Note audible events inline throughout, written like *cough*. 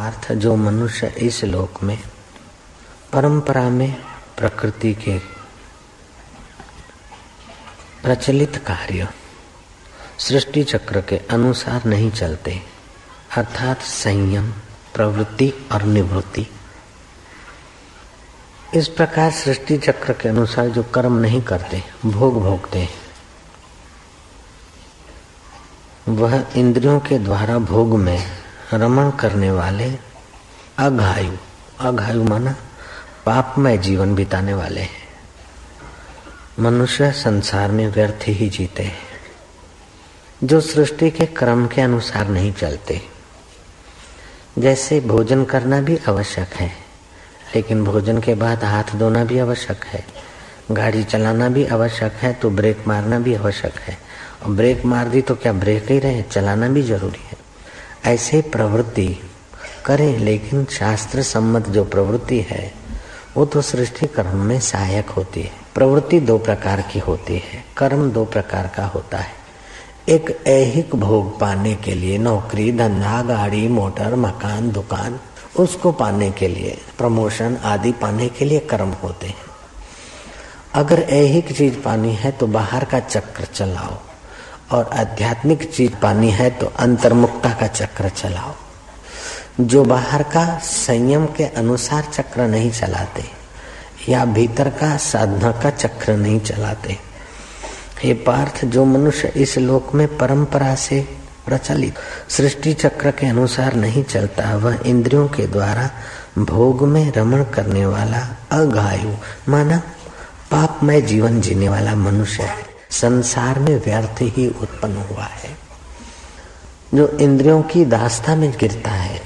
पार्थ जो मनुष्य इस लोक में, परंपरा में, प्रकृति के प्रचलित कार्य, सृष्टि चक्र के अनुसार नहीं चलते, अर्थात संयम, प्रवृत्ति और निवृत्ति। इस प्रकार सृष्टि चक्र के अनुसार जो कर्म नहीं करते, भोग भोगते, वह इंद्रियों के द्वारा भोग में रमण करने वाले अघायु। अघायु माना पापमय जीवन बिताने वाले हैं। मनुष्य संसार में व्यर्थ ही जीते हैं। जो सृष्टि के क्रम के अनुसार नहीं चलते। जैसे भोजन करना भी आवश्यक है, लेकिन भोजन के बाद हाथ धोना भी आवश्यक है, गाड़ी चलाना भी आवश्यक है तो ब्रेक मारना भी आवश्यक है। और ब्रेक मार दी तो क्या ब्रेक ही रहे? चलाना भी ज़रूरी है। ऐसे प्रवृत्ति करें, लेकिन शास्त्र सम्मत जो प्रवृत्ति है, वो तो सृष्टि कर्म में सहायक होती है। प्रवृत्ति दो प्रकार की होती है। कर्म दो प्रकार का होता है। एक ऐहिक भोग पाने के लिए नौकरी, धंधा, गाड़ी, मोटर, मकान, दुकान, उसको पाने के लिए, प्रमोशन आदि पाने के लिए कर्म होते हैं। अगर ऐहिक चीज़ पानी है तो बाहर का चक्र चलाओ। और आध्यात्मिक चीज़ पानी है तो अंतर्मुक्ता का चक्र चलाओ। जो बाहर का संयम के अनुसार चक्र नहीं चलाते, या भीतर का साधना का चक्र नहीं चलाते हे पार्थ जो मनुष्य इस लोक में परंपरा से प्रचलित, सृष्टि चक्र के अनुसार नहीं चलता, वह इंद्रियों के द्वारा भोग में रमण करने वाला अघायु, माना पापमय जीवन जीने वाला मनुष्य है। संसार में व्यर्थ ही उत्पन्न हुआ है। जो इंद्रियों की दास्ता में गिरता है,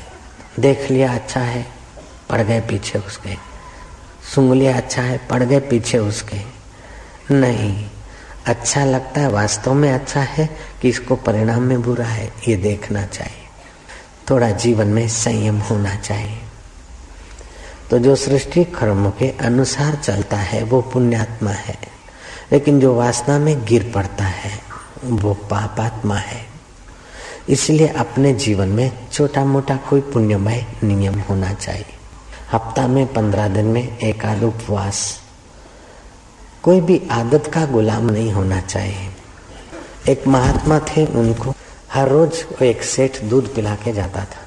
देख लिया अच्छा है, पड़ गए पीछे उसके। सुंग लिया अच्छा है, पड़ गए पीछे उसके। नहीं अच्छा लगता है, वास्तव में अच्छा है कि इसको परिणाम में बुरा है, ये देखना चाहिए। थोड़ा जीवन में संयम होना चाहिए। तो जो सृष्टि कर्म के अनुसार चलता है, वो पुण्यात्मा है। लेकिन जो वासना में गिर पड़ता है, वो पापात्मा है। इसलिए अपने जीवन में छोटा मोटा कोई पुण्यमय नियम होना चाहिए। हफ़्ता में पंद्रह दिन में एक आध उपवास। कोई भी आदत का गुलाम नहीं होना चाहिए। एक महात्मा थे, उनको हर रोज एक सेठ दूध पिला के जाता था।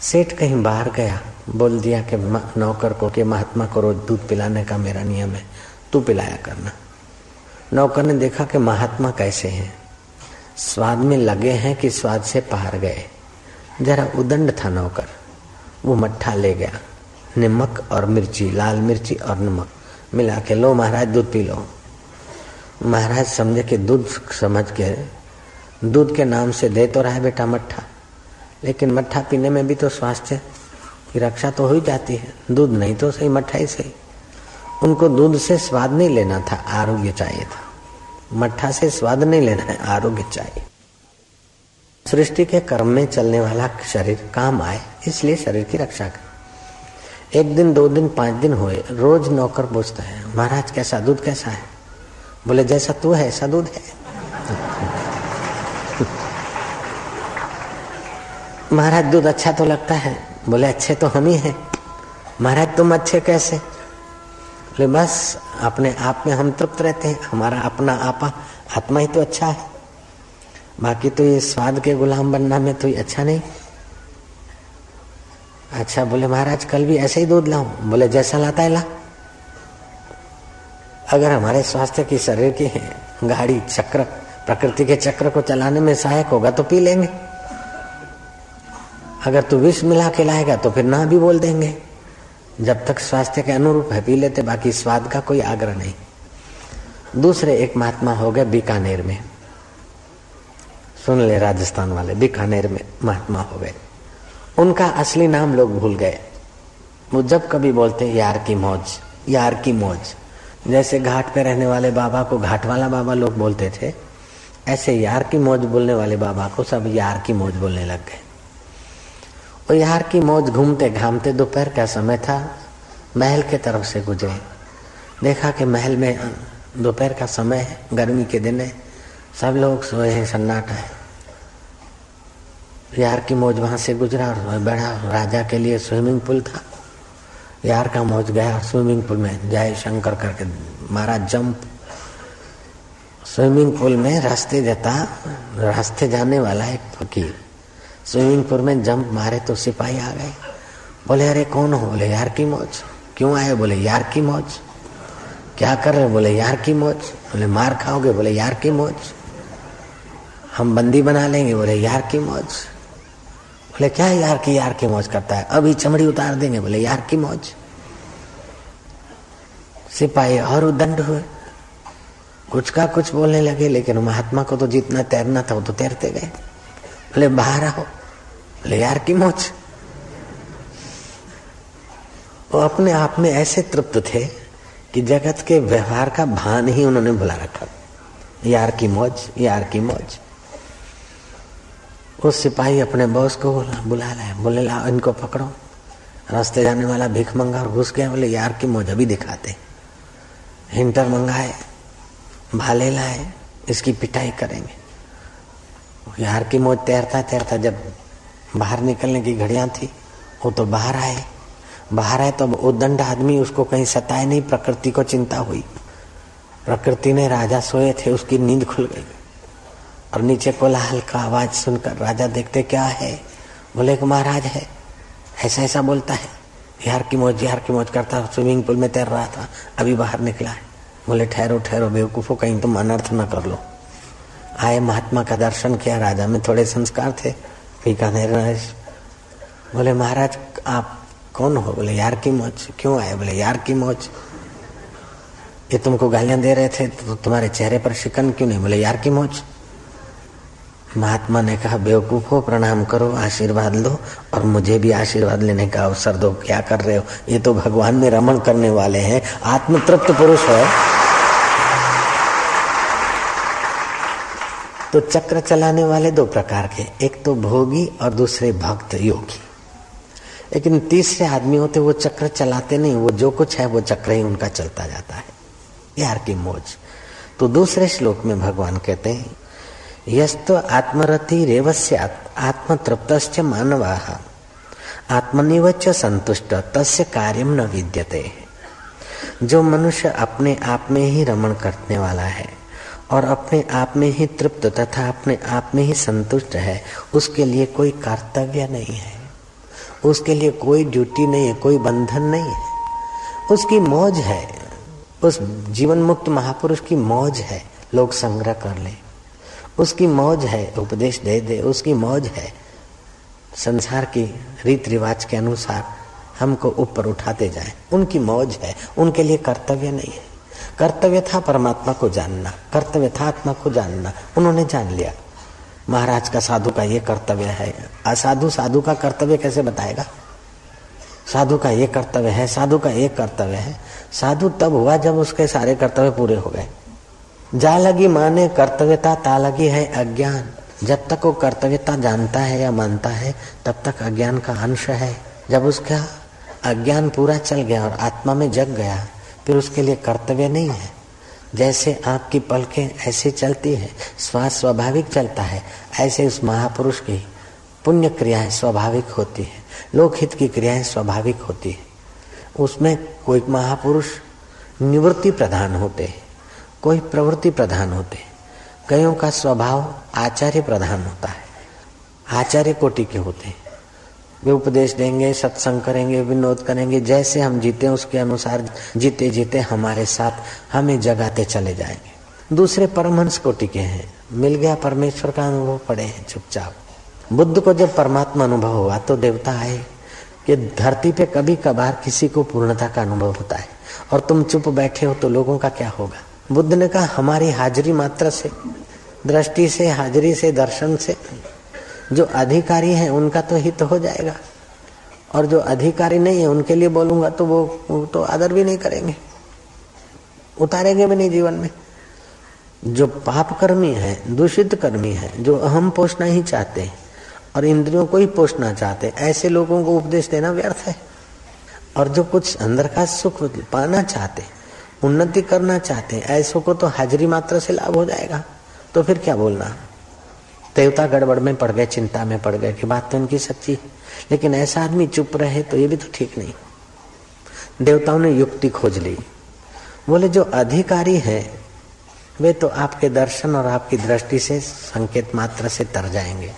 सेठ कहीं बाहर गया, बोल दिया कि नौकर को, कि महात्मा को रोज दूध पिलाने का मेरा नियम है। तू पिलाया करना। नौकर ने देखा कि महात्मा कैसे हैं। स्वाद में लगे हैं कि स्वाद से पार गए। जरा उदंड था नौकर। वो मट्ठा ले गया। नमक और मिर्ची, लाल मिर्ची और नमक। मिला के, लो महाराज, दूध पी लो। महाराज समझे कि दूध समझ के, दूध के नाम से दे तो रहा है बेटा मट्ठा। लेकिन मट्ठा पीने में भी तो स्वास्थ्य की रक्षा तो हो ही जाती है। दूध नहीं तो सही मट्ठा ही सही। उनको दूध से स्वाद नहीं लेना था, आरोग्य चाहिए था। मट्ठा से स्वाद नहीं लेना है, आरोग्य चाहिए। सृष्टि के कर्म में चलने वाला शरीर काम आए, इसलिए शरीर की रक्षा कर। एक दिन, दो दिन, पाँच दिन हुए, रोज नौकर पूछता है, महाराज, कैसा दूध कैसा है? बोले, जैसा तू है, ऐसा दूध है। *laughs* महाराज, दूध अच्छा तो लगता है? बोले, अच्छे तो हम ही हैं। महाराज, तुम अच्छे कैसे? बोले बस अपने आप में हम तृप्त रहते हैं। हमारा अपना आपा, आत्मा ही तो अच्छा है। बाकी तो ये स्वाद के गुलाम बनना में तो ये अच्छा नहीं। अच्छा बोले, महाराज, कल भी ऐसे ही दूध लाऊं? बोले, जैसा लाता है, ला। अगर हमारे स्वास्थ्य की, शरीर की गाड़ी, चक्र, प्रकृति के चक्र को चलाने में सहायक होगा तो पी लेंगे। अगर तू विष मिला के लाएगा तो फिर ना भी बोल देंगे। जब तक स्वास्थ्य के अनुरूप है, पी लेते, बाकी स्वाद का कोई आग्रह नहीं। दूसरे एक महात्मा हो गए बीकानेर में। सुन ले राजस्थान वाले, बीकानेर में महात्मा हो गए। उनका असली नाम लोग भूल गए। वो जब कभी बोलते, यार की मौज, यार की मौज। जैसे घाट पे रहने वाले बाबा को, घाट वाला बाबा लोग बोलते थे, ऐसे यार की मौज बोलने वाले बाबा को सब यार की मौज बोलने लग गए। और यार की मौज घूमते घामते दोपहर का समय था। महल के तरफ़ से गुजरे। देखा कि महल में दोपहर का समय है, गर्मी के दिन है। सब लोग सोए हैं, सन्नाटा है। यार की मौज वहाँ से गुजरा और बड़ा राजा के लिए स्विमिंग पूल था। यार का मौज गया स्विमिंग पूल में जय शंकर करके मारा जंप। स्विमिंग पूल में रास्ते जाता, रास्ते जाने वाला एक फकीर। स्विमिंग पूल में जंप मारे तो सिपाही आ गए। बोले, अरे, कौन हो? बोले, यार की मौज। क्यों आए बोले, यार की मौज। क्या कर रहे बोले, यार की मौज। बोले, मार खाओगे? बोले, यार की मौज। हम बंदी बना लेंगे। बोले, यार की मौज। बोले, क्या यार की यार की मौज करता है? अभी चमड़ी उतार देंगे। बोले, यार की मौज। सिपाही और उदंड हुए। कुछ का कुछ बोलने लगे, लेकिन महात्मा को तो जितना तैरना था, वो तो तैरते गए। बोले, बाहर आओ, बोले, यार, की मौज? वो अपने आप में ऐसे तृप्त थे कि जगत के व्यवहार का भान ही उन्होंने भुला रखा। यार, की मौज, यार, की मौज। उस सिपाही अपने बॉस को बोला, बुला लाया बोले ला इनको पकड़ो। रास्ते जाने वाला भीख मंगा और घुस गया। बोले, यार, की मौज, अभी दिखाते। हिंटर मंगाए, भाले लाए, इसकी पिटाई करेंगे। यार की मौज तैरता तैरता जब बाहर निकलने की घड़ियाँ थी, वो तो बाहर आए। बाहर आए तो वो दंड आदमी उसको कहीं सताए नहीं, प्रकृति को चिंता हुई। प्रकृति ने राजा सोए थे, उसकी नींद खुल गई। और नीचे कोलाहल का आवाज़ सुनकर राजा देखते, क्या है? बोले कि महाराज है। ऐसा ऐसा बोलता है। यार की मौज यार की मौज करता स्विमिंग पूल में तैर रहा था। अभी बाहर निकला है। बोले, ठहरो ठहरो, बेवकूफो, कहीं तुम अनर्थ न कर लो। आए महात्मा का दर्शन किया, राजा में थोड़े संस्कार थे बीकानेर बोले, महाराज, आप कौन हो? बोले, यार की मौज, क्यों आए? बोले, यार की मौज। ये तुमको गालियाँ दे रहे थे तो तुम्हारे चेहरे पर शिकन क्यों नहीं? बोले, यार की मौज। महात्मा ने कहा, बेवकूफ़ हो, प्रणाम करो, आशीर्वाद लो, और मुझे भी आशीर्वाद लेने का अवसर दो। क्या कर रहे हो? ये तो भगवान में रमण करने वाले हैं। आत्म तृप्त पुरुष है। तो चक्र चलाने वाले दो प्रकार के, एक तो भोगी और दूसरे भक्त योगी। लेकिन तीसरे आदमी होते, वो चक्र चलाते नहीं, वो जो कुछ है, वो चक्र ही उनका चलता जाता है। यार की मौज। तो दूसरे श्लोक में भगवान कहते हैं, यस्तो आत्मरति रेवस्य आत्मतृप्त मानवा। आत्मनिवच संतुष्ट, तस्य कार्यम न विद्यते। जो मनुष्य अपने आप में ही रमण करने वाला है और अपने आप में ही तृप्त तथा अपने आप में ही संतुष्ट है। उसके लिए कोई कर्तव्य नहीं है। उसके लिए कोई ड्यूटी नहीं है, कोई बंधन नहीं है। उसकी मौज है। उस जीवन मुक्त महापुरुष की मौज है। लोग संग्रह कर ले। उसकी मौज है, उपदेश दे दे। उसकी मौज है। संसार की रीत रिवाज के अनुसार हमको ऊपर उठाते जाए। उनकी मौज है। उनके लिए कर्तव्य नहीं है। कर्तव्य था परमात्मा को जानना, कर्तव्य था आत्मा को जानना, उन्होंने जान लिया। महाराज का साधु का ये कर्तव्य है। असाधु साधु का कर्तव्य कैसे बताएगा? साधु का ये कर्तव्य है, साधु का ये कर्तव्य है। साधु तब हुआ जब उसके सारे कर्तव्य पूरे हो गए। जा लगी माने कर्तव्यता, ता लगी है अज्ञान। जब तक वो कर्तव्यता जानता है या मानता है, तब तक अज्ञान का अंश है। जब उसका अज्ञान पूरा चल गया और आत्मा में जग गया फिर उसके लिए कर्तव्य नहीं है। जैसे आपकी पलकें ऐसे चलती है, श्वास स्वाभाविक चलता है, ऐसे उस महापुरुष की पुण्य क्रियाएँ स्वाभाविक होती है, लोकहित की क्रियाएँ स्वाभाविक होती है। उसमें कोई महापुरुष निवृत्ति प्रधान होते हैं, कोई प्रवृत्ति प्रधान होते हैं। कईयों का स्वभाव आचार्य प्रधान होता है, आचार्य कोटि के होते हैं। वे उपदेश देंगे, सत्संग करेंगे, विनोद करेंगे, जैसे हम जीते उसके अनुसार जीते जीते हमारे साथ हमें जगाते चले जाएँगे। दूसरे परमहंस को टिके हैं। मिल गया परमेश्वर का अनुभव, पड़े हैं चुपचाप। बुद्ध को जब परमात्मा अनुभव हुआ तो देवता आए कि धरती पे कभी कभार किसी को पूर्णता का अनुभव होता है। और तुम चुप बैठे हो तो लोगों का क्या होगा? बुद्ध ने कहा, हमारी हाजिरी मात्र से, दृष्टि से, हाजिरी से, दर्शन से जो अधिकारी है उनका तो हित हो जाएगा। और जो अधिकारी नहीं है उनके लिए बोलूँगा तो वो, वो तो आदर भी नहीं करेंगे। उतारेंगे भी नहीं जीवन में। जो पाप कर्मी है दूषित कर्मी है जो अहम पोषना ही चाहते हैं और इंद्रियों को ही पोषना चाहते ऐसे लोगों को उपदेश देना व्यर्थ है। और जो कुछ अंदर का सुख पाना चाहते उन्नति करना चाहते ऐसों को तो हाजिरी मात्र से लाभ हो जाएगा। तो फिर क्या बोलना? देवता गड़बड़ में पड़ गए, चिंता में पड़ गए, कि बात तो इनकी सच्ची है। लेकिन ऐसा आदमी चुप रहे तो ये भी तो ठीक नहीं। देवताओं ने युक्ति खोज ली। बोले, जो अधिकारी है, वे तो आपके दर्शन और आपकी दृष्टि से संकेत मात्र से तर जाएँगे।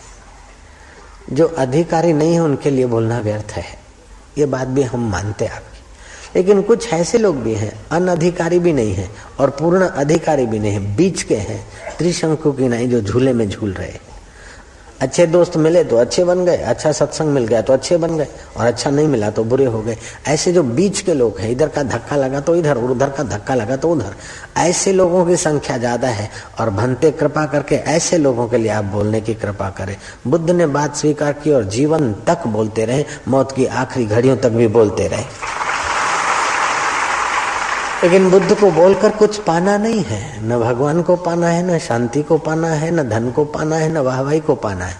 जो अधिकारी नहीं है, उनके लिए बोलना व्यर्थ है। ये बात भी हम मानते आपकी लेकिन कुछ ऐसे लोग भी हैं, अनधिकारी भी नहीं है और पूर्ण अधिकारी भी नहीं है, बीच के हैं, त्रिशंकु की नहीं जो झूले में झूल रहे अच्छे दोस्त मिले तो अच्छे बन गए अच्छा सत्संग मिल गया तो अच्छे बन गए और अच्छा नहीं मिला तो बुरे हो गए। ऐसे जो बीच के लोग हैं, इधर का धक्का लगा तो इधर, उधर का धक्का लगा तो उधर। ऐसे लोगों की संख्या ज़्यादा है और भनते कृपा करके ऐसे लोगों के लिए आप बोलने की कृपा करें। बुद्ध ने बात स्वीकार की और जीवन तक बोलते रहे, मौत की आखिरी घड़ियों तक भी बोलते रहे। लेकिन बुद्ध को बोलकर कुछ पाना नहीं है। न भगवान को पाना है, न शांति को पाना है, न धन को पाना है, न वाहवाही को पाना है।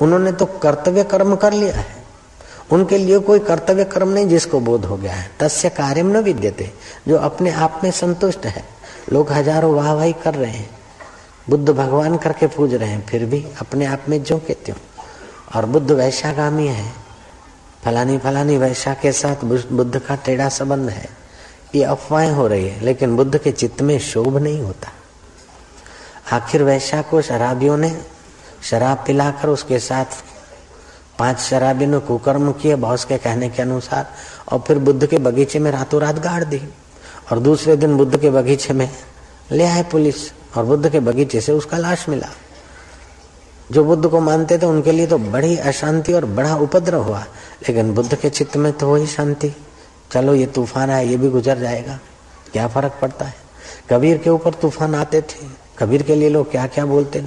उन्होंने तो कर्तव्य कर्म कर लिया है। उनके लिए कोई कर्तव्य कर्म नहीं जिसको बोध हो गया है। तस्य कार्य न विद्यते, जो अपने आप में संतुष्ट है। लोग हज़ारों वाहवाही कर रहे हैं। बुद्ध भगवान करके पूज रहे हैं, फिर भी अपने आप में जो कहते हो और बुद्ध वैशागामी है। फलानी फलानी वैशा के साथ बुद्ध का टेढ़ा संबंध है। ये अफवाहें हो रही है, लेकिन बुद्ध के चित्त में शोभ नहीं होता। आखिर वैशा को शराबियों ने शराब पिलाकर उसके साथ पाँच शराबी ने कुकर्म किए बॉस के कहने के अनुसार, और फिर बुद्ध के बगीचे में रातों रात गाड़ दी। और दूसरे दिन बुद्ध के बगीचे में ले आए पुलिस, और बुद्ध के बगीचे से उसका लाश मिला। जो बुद्ध को मानते थे, उनके लिए तो बड़ी अशांति और बड़ा उपद्रव हुआ, लेकिन बुद्ध के चित्त में तो वही शांति। चलो ये तूफ़ान है ये भी गुजर जाएगा। क्या फ़र्क पड़ता है? कबीर के ऊपर तूफ़ान आते थे। कबीर के लिए लोग क्या क्या बोलते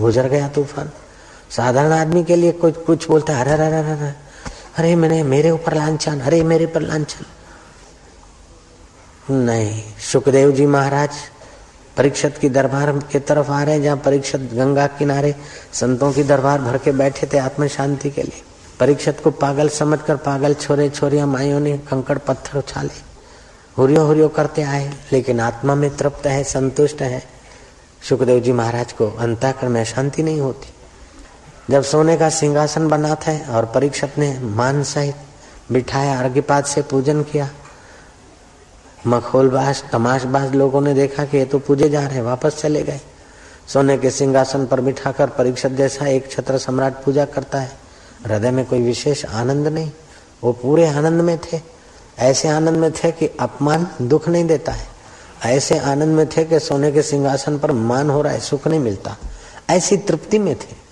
गुजर गया तूफ़ान। साधारण आदमी के लिए कुछ कुछ बोलता है अरे अरे अरे अरे, मैंने, मेरे ऊपर लांछन, अरे, मेरे पर लांछन। नहीं सुखदेव जी महाराज परीक्षत की दरबार के तरफ़ आ रहे हैं, जहाँ परीक्षत गंगा किनारे संतों की दरबार भर के बैठे थे आत्म शांति के लिए। परीक्षत को पागल समझकर पागल छोरे छोरिया माइयों ने कंकड़ पत्थर उछाले। हुरियो हुरियो करते आए, लेकिन आत्मा में तृप्त है, संतुष्ट है। सुखदेव जी महाराज को अंताकर में शांति नहीं होती। जब सोने का सिंहासन बना था और परीक्षत ने मान सहित बिठाया अर्घ्यपात से पूजन किया, मखोलबाज, तमाशबाज लोगों ने देखा कि ये तो पूजे जा रहे वापस चले गए। सोने के सिंहासन पर बिठाकर परीक्षत जैसा एक छत्र सम्राट पूजा करता है। हृदय में कोई विशेष आनंद नहीं। वो पूरे आनंद में थे। ऐसे आनंद में थे कि अपमान दुख नहीं देता है। ऐसे आनंद में थे कि सोने के सिंहासन पर मान हो रहा है, सुख नहीं मिलता। ऐसी तृप्ति में थे।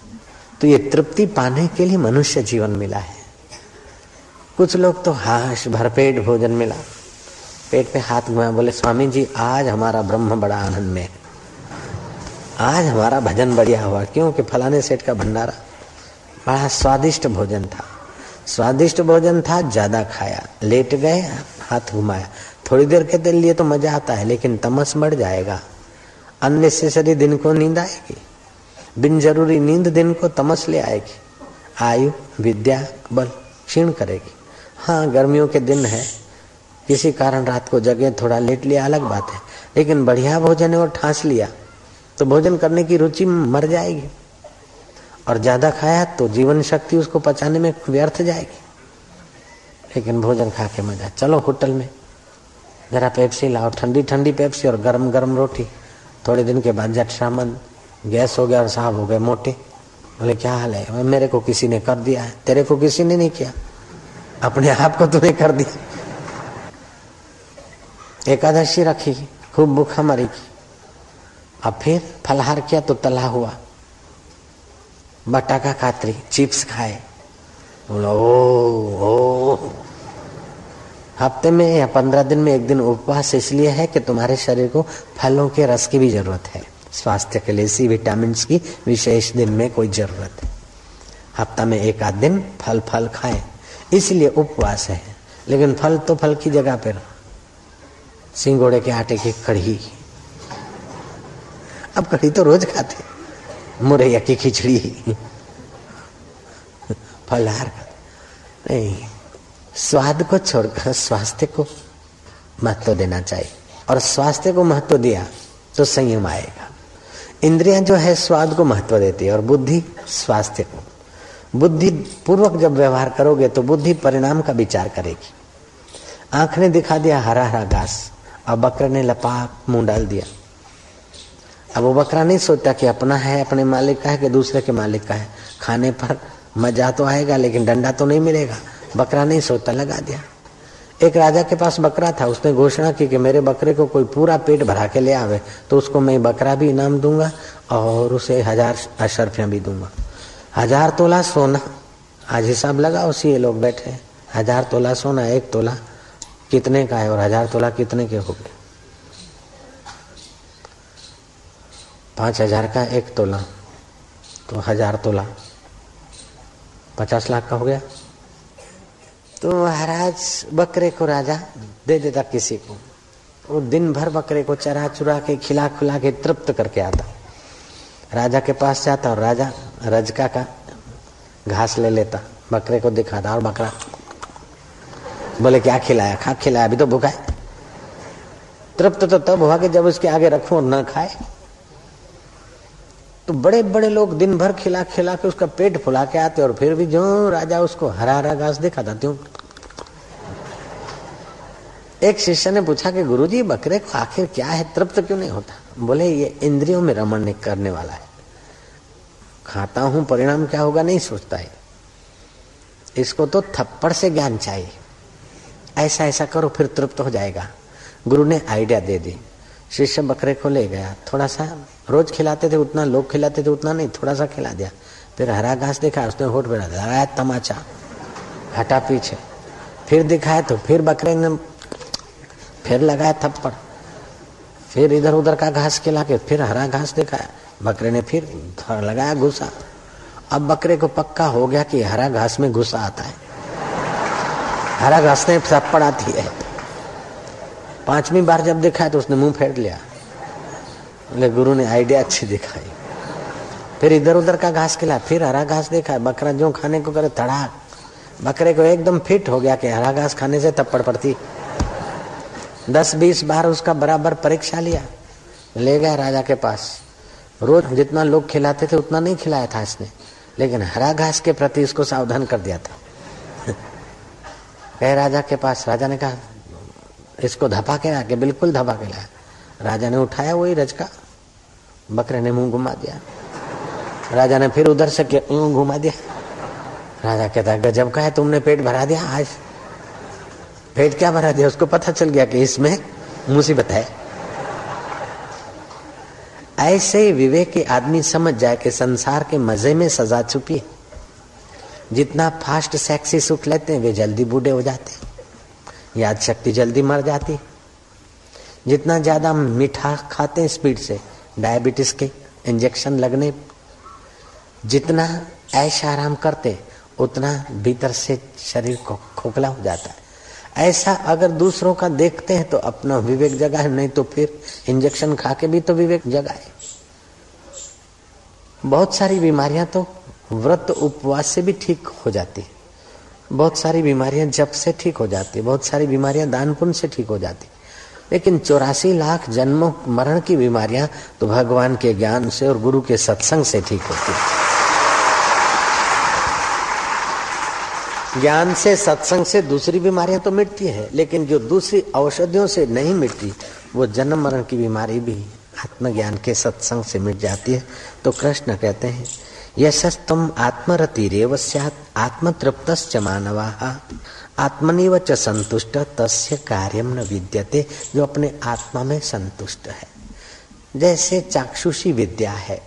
तो ये तृप्ति पाने के लिए मनुष्य जीवन मिला है। कुछ लोग तो हाश भरपेट भोजन मिला। पेट पे हाथ घुमाया, बोले स्वामी जी आज हमारा ब्रह्म बड़ा आनंद में आज हमारा भजन बढ़िया हुआ। क्योंकि फलाने सेठ का भंडारा बड़ा स्वादिष्ट भोजन था। स्वादिष्ट भोजन था, ज़्यादा खाया। लेट गए, हाथ घुमाया। थोड़ी देर के लिए तो मज़ा आता है, लेकिन तमस मर जाएगा। अननेसेसरी दिन को नींद आएगी। बिन ज़रूरी नींद दिन को तमस ले आएगी। आयु, विद्या, बल क्षीण करेगी। हाँ गर्मियों के दिन है। किसी कारण रात को जगे थोड़ा लेट लिया, अलग बात है। लेकिन बढ़िया भोजन है और ठांस लिया। तो भोजन करने की रुचि मर जाएगी। और ज़्यादा खाया तो जीवन शक्ति उसको पचाने में व्यर्थ जाएगी। लेकिन भोजन खा के मज़ा। चलो होटल में। जरा पेप्सी लाओ। ठंडी ठंडी पेप्सी और गरम गरम रोटी। थोड़े दिन के बाद जट शामन गैस हो गया और साहब हो गए मोटे। बोले, क्या हाल है? मेरे को किसी ने कर दिया है। तेरे को किसी ने नहीं किया? अपने आप को तूने कर दिया। एकादशी रखी। खूब भूखा मरी। की अब फिर फलहार किया तो तला हुआ। बटाका खातरी, चिप्स खाए। बोला, ओ ओ हफ़्ते में या पंद्रह दिन में एक दिन उपवास इसलिए है कि तुम्हारे शरीर को फलों के रस की भी ज़रूरत है। स्वास्थ्य के लिए सी विटामिन की विशेष दिन में कोई ज़रूरत है। हफ़्ता में एक आध दिन फल फल खाए। इसलिए उपवास है। लेकिन फल तो फल की जगह पर सिंगोड़े के आटे की कढ़ी। अब कढ़ी तो रोज खाते मुरैया की खिचड़ी फलहार नहीं, स्वाद को छोड़कर स्वास्थ्य को महत्व देना चाहिए। और स्वास्थ्य को महत्व दिया तो संयम आएगा। इंद्रियाँ जो है, स्वाद को महत्व देती है और बुद्धि स्वास्थ्य को। बुद्धि पूर्वक जब व्यवहार करोगे तो बुद्धि परिणाम का विचार करेगी। आँख ने दिखा दिया हरा हरा घास और बकर ने लपाक मुँह डाल दिया। अब वो बकरा नहीं सोचता कि अपना है, अपने मालिक का है कि दूसरे के मालिक का है। खाने पर मज़ा तो आएगा, लेकिन डंडा तो नहीं मिलेगा। बकरा नहीं सोचता लगा दिया। एक राजा के पास बकरा था, उसने घोषणा की कि मेरे बकरे को कोई पूरा पेट भरा के ले आवे तो उसको मैं बकरा भी इनाम दूँगा और उसे हज़ार अशरफियाँ भी दूँगा। हज़ार तोला सोना, आज हिसाब लगा उसी ये लोग बैठे हज़ार तोला सोना, एक तोला कितने का है और हज़ार तोला कितने के हो गए? पाँच हज़ार का एक तोला। तो हज़ार तोला। पचास लाख का हो गया। तो महाराज, बकरे को राजा दे देता किसी को। वो दिन भर बकरे को चरा चुरा के खिला खुला के तृप्त करके आता। राजा के पास जाता और राजा रजका का घास ले लेता। बकरे को दिखाता और बकरा बोले, क्या खिलाया? खा, खिलाया अभी तो भूखा है। तृप्त तो तब हुआ कि जब उसके आगे रखो और न खाए। तो बड़े बड़े लोग दिन भर खिला खिला के उसका पेट फुला के आते और फिर भी जो राजा उसको हरा हरा घास दिखाता त्यों। एक शिष्य ने पूछा कि, गुरुजी, बकरे को आखिर क्या है? तृप्त क्यों नहीं होता? बोले, ये इंद्रियों में रमण करने वाला है। खाता हूँ, परिणाम क्या होगा? नहीं सोचता है। इसको तो थप्पड़ से ज्ञान चाहिए। ऐसा ऐसा करो, फिर तृप्त हो जाएगा। गुरु ने आइडिया दे दी। शिष्य बकरे को ले गया। थोड़ा सा रोज खिलाते थे, उतना लोग खिलाते थे, उतना नहीं, थोड़ा सा खिला दिया। फिर हरा घास देखा, उसने होठ बना दिया। लगाया तमाचा, हटा पीछे। फिर दिखाया तो फिर बकरे ने, फिर लगाया थप्पड़। फिर इधर उधर का घास खिला के फिर हरा घास दिखाया। बकरे ने फिर लगाया घुसा। अब बकरे को पक्का हो गया कि हरा घास में घुसा आता है। हरा घास में थप्पड़ आती है। पांचवी बार जब देखा तो उसने मुँह फेर लिया। बोले, गुरु ने आइडिया अच्छी दिखाई। फिर इधर उधर का घास खिला, फिर हरा घास देखा, बकरा जो खाने को करे, तड़ाक। बकरे को एकदम फिट हो गया कि हरा घास खाने से थप्पड़ पड़ती। दस, बीस बार उसका बराबर परीक्षा लिया। ले गया राजा के पास। रोज जितना लोग खिलाते थे, उतना नहीं खिलाया था इसने। लेकिन हरा घास के प्रति इसको सावधान कर दिया था। *laughs* गए राजा के पास, राजा ने कहा, इसको धपा के लाके बिल्कुल धपा के लाया। राजा ने उठाया वही रजका बकरे ने मुँह घुमा दिया। राजा ने फिर उधर से घुमा दिया। राजा कहता, गजब का है, तुमने पेट भरा दिया आज। पेट क्या भरा दिया? उसको पता चल गया कि इसमें मुसीबत है। ऐसे ही विवेक के आदमी समझ जाए कि संसार के मज़े में सजा छुपी है। जितना फास्ट सेक्सी सुख लेते हैं, वे जल्दी बूढ़े हो जाते हैं। याद शक्ति जल्दी मर जाती जितना ज़्यादा मीठा खाते हैं स्पीड से, डायबिटीज़ के इंजेक्शन लगने, जितना ऐश आराम करते, उतना भीतर से शरीर को खोखला हो जाता है। ऐसा अगर दूसरों का देखते हैं तो अपना विवेक जगा है नहीं तो फिर इंजेक्शन खा के भी तो विवेक जगा है बहुत सारी बीमारियाँ तो व्रत उपवास से भी ठीक हो जाती है। बहुत सारी बीमारियाँ जब से ठीक हो जाती है। बहुत सारी बीमारियाँ दान पुण्य से ठीक हो जाती लेकिन चौरासी लाख जन्मों, मरण की बीमारियाँ तो भगवान के ज्ञान से और गुरु के सत्संग से ठीक होती ज्ञान से, सत्संग से दूसरी बीमारियाँ तो मिटती है, लेकिन जो दूसरी औषधियों से नहीं मिटती, वो जन्म, मरण की बीमारी भी आत्मज्ञान के सत्संग से मिट जाती है। तो कृष्ण कहते हैं, यशस्तम आत्मरति रेव सैत् आत्मतृप्त मानवा। आत्मनिव च संतुष्ट, तस्य कार्यम न विद्यते, जो अपने आत्मा में संतुष्ट है। जैसे चाक्षुषी विद्या है,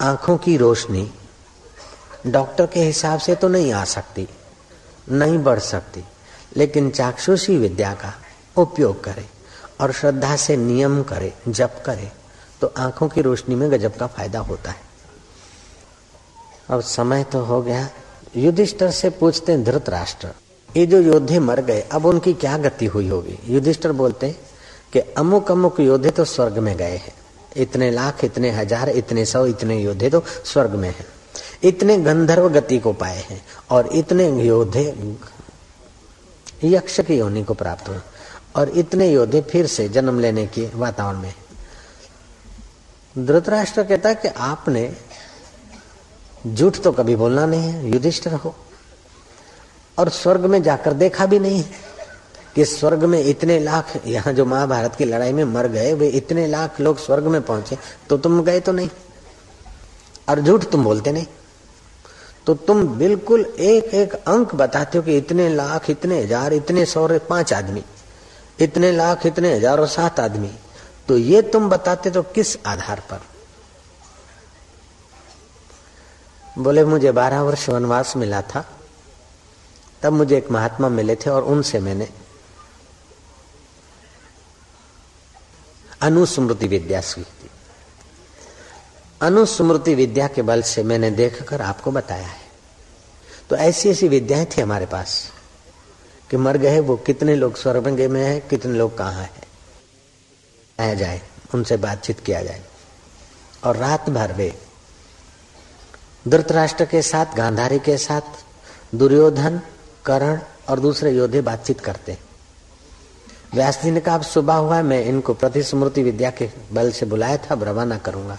आँखों की रोशनी डॉक्टर के हिसाब से तो नहीं आ सकती, नहीं बढ़ सकती, लेकिन चाक्षुषी विद्या का उपयोग करे और श्रद्धा से नियम करे, जप करे तो आँखों की रोशनी में गजब का फ़ायदा होता है। अब समय तो हो गया। युधिष्ठर से पूछते हैं धृतराष्ट्र ये जो योद्धे मर गए, अब उनकी क्या गति हुई होगी? युधिष्ठर बोलते हैं कि अमुक अमुक योद्धे तो स्वर्ग में गए हैं। इतने लाख, इतने हज़ार, इतने सौ, इतने योद्धे तो स्वर्ग में हैं। इतने गंधर्व गति को पाए हैं और इतने योद्धे यक्ष की योनि को प्राप्त हुए और इतने योद्धे फिर से जन्म लेने के वातावरण में धृतराष्ट्र कहता कि आपने झूठ तो कभी बोलना नहीं है, युधिष्ठर हो। और स्वर्ग में जाकर देखा भी नहीं कि स्वर्ग में इतने लाख, यहाँ जो महाभारत की लड़ाई में मर गए, वे इतने लाख लोग स्वर्ग में पहुँचे तो तुम गए तो नहीं। और झूठ तुम बोलते नहीं। तो तुम बिल्कुल एक एक अंक बताते हो कि इतने लाख, इतने हज़ार, इतने सौ पाँच आदमी, इतने लाख, इतने हज़ार और सात आदमी तो ये तुम बताते तो किस आधार पर? बोले, मुझे बारह वर्ष वनवास मिला था। तब मुझे एक महात्मा मिले थे और उनसे मैंने अनुस्मृति विद्या सीखी अनुस्मृति विद्या के बल से मैंने देखकर आपको बताया है। तो ऐसी ऐसी विद्याएँ थी हमारे पास कि मर गए वो कितने लोग स्वर्ग में है, कितने लोग कहाँ है। आया जाए, उनसे बातचीत किया जाए। और रात भर वे धृतराष्ट्र के साथ, गांधारी के साथ, दुर्योधन कर्ण और दूसरे योद्धे बातचीत करते व्यास जी ने कहा, अब सुबह हुआ मैं इनको प्रतिस्मृति विद्या के बल से बुलाया था, अब रवाना करूँगा।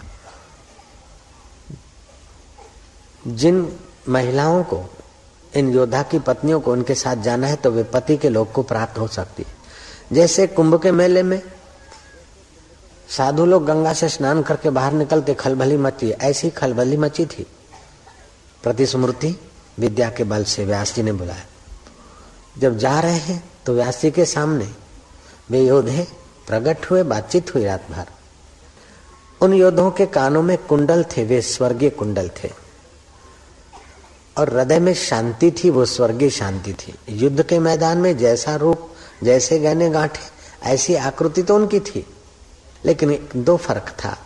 जिन महिलाओं को, इन योद्धा की पत्नियों को उनके साथ जाना है तो वे पति के लोग को प्राप्त हो सकती है। जैसे कुंभ के मेले में साधु लोग गंगा से स्नान करके बाहर निकलते, खलबली मची, ऐसी खलबली मची थी। प्रतिस्मृति विद्या के बल से व्यास जी ने बुलाया। जब जा रहे हैं तो व्यास जी के सामने वे योद्धे प्रकट हुए, बातचीत हुई रात भर। उन योद्धों के कानों में कुंडल थे, वे स्वर्गीय कुंडल थे। और हृदय में शांति थी, वो स्वर्गीय शांति थी। युद्ध के मैदान में जैसा रूप, जैसे गहने गांठे, ऐसी आकृति तो उनकी थी। लेकिन दो फ़र्क था।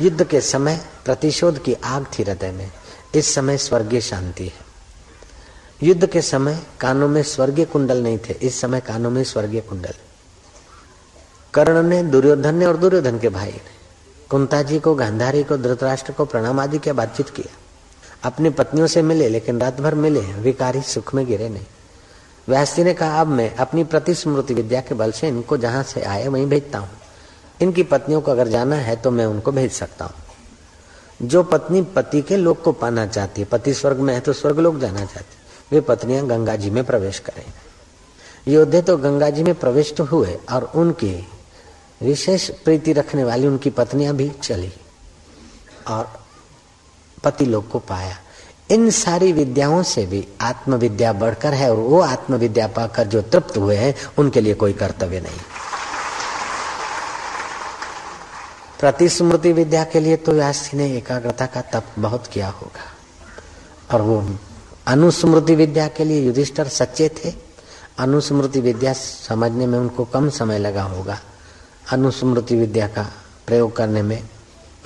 युद्ध के समय प्रतिशोध की आग थी हृदय में। इस समय स्वर्गीय शांति है। युद्ध के समय कानों में स्वर्गीय कुंडल नहीं थे। इस समय कानों में स्वर्गीय कुंडल। कर्ण ने दुर्योधन ने और दुर्योधन के भाई ने कुंता जी को, गांधारी को, धृतराष्ट्र को प्रणाम आदि क्या, बातचीत किया। अपनी पत्नियों से मिले, लेकिन रात भर मिले, विकारी सुख में गिरे नहीं। व्यास जी ने कहा, अब मैं अपनी प्रतिस्मृति विद्या के बल से इनको जहाँ से आए, वहीं भेजता हूँ। इनकी पत्नियों को अगर जाना है तो मैं उनको भेज सकता हूँ। जो पत्नी पति के लोग को पाना चाहती है, पति स्वर्ग में है तो स्वर्ग लोग जाना चाहती वे पत्नियाँ गंगा जी में प्रवेश करें। योद्धे तो गंगा जी में प्रविष्ट हुए और उनकी विशेष प्रीति रखने वाली उनकी पत्नियाँ भी चली और पति लोग को पाया। इन सारी विद्याओं से भी आत्मविद्या बढ़कर है और वो आत्मविद्या पाकर जो तृप्त हुए हैं, उनके लिए कोई कर्तव्य नहीं। प्रतिस्मृति विद्या के लिए तो व्यास ने एकाग्रता का तप बहुत किया होगा। और वो अनुस्मृति विद्या के लिए युधिष्ठर सच्चे थे। अनुस्मृति विद्या समझने में उनको कम समय लगा होगा। अनुस्मृति विद्या का प्रयोग करने में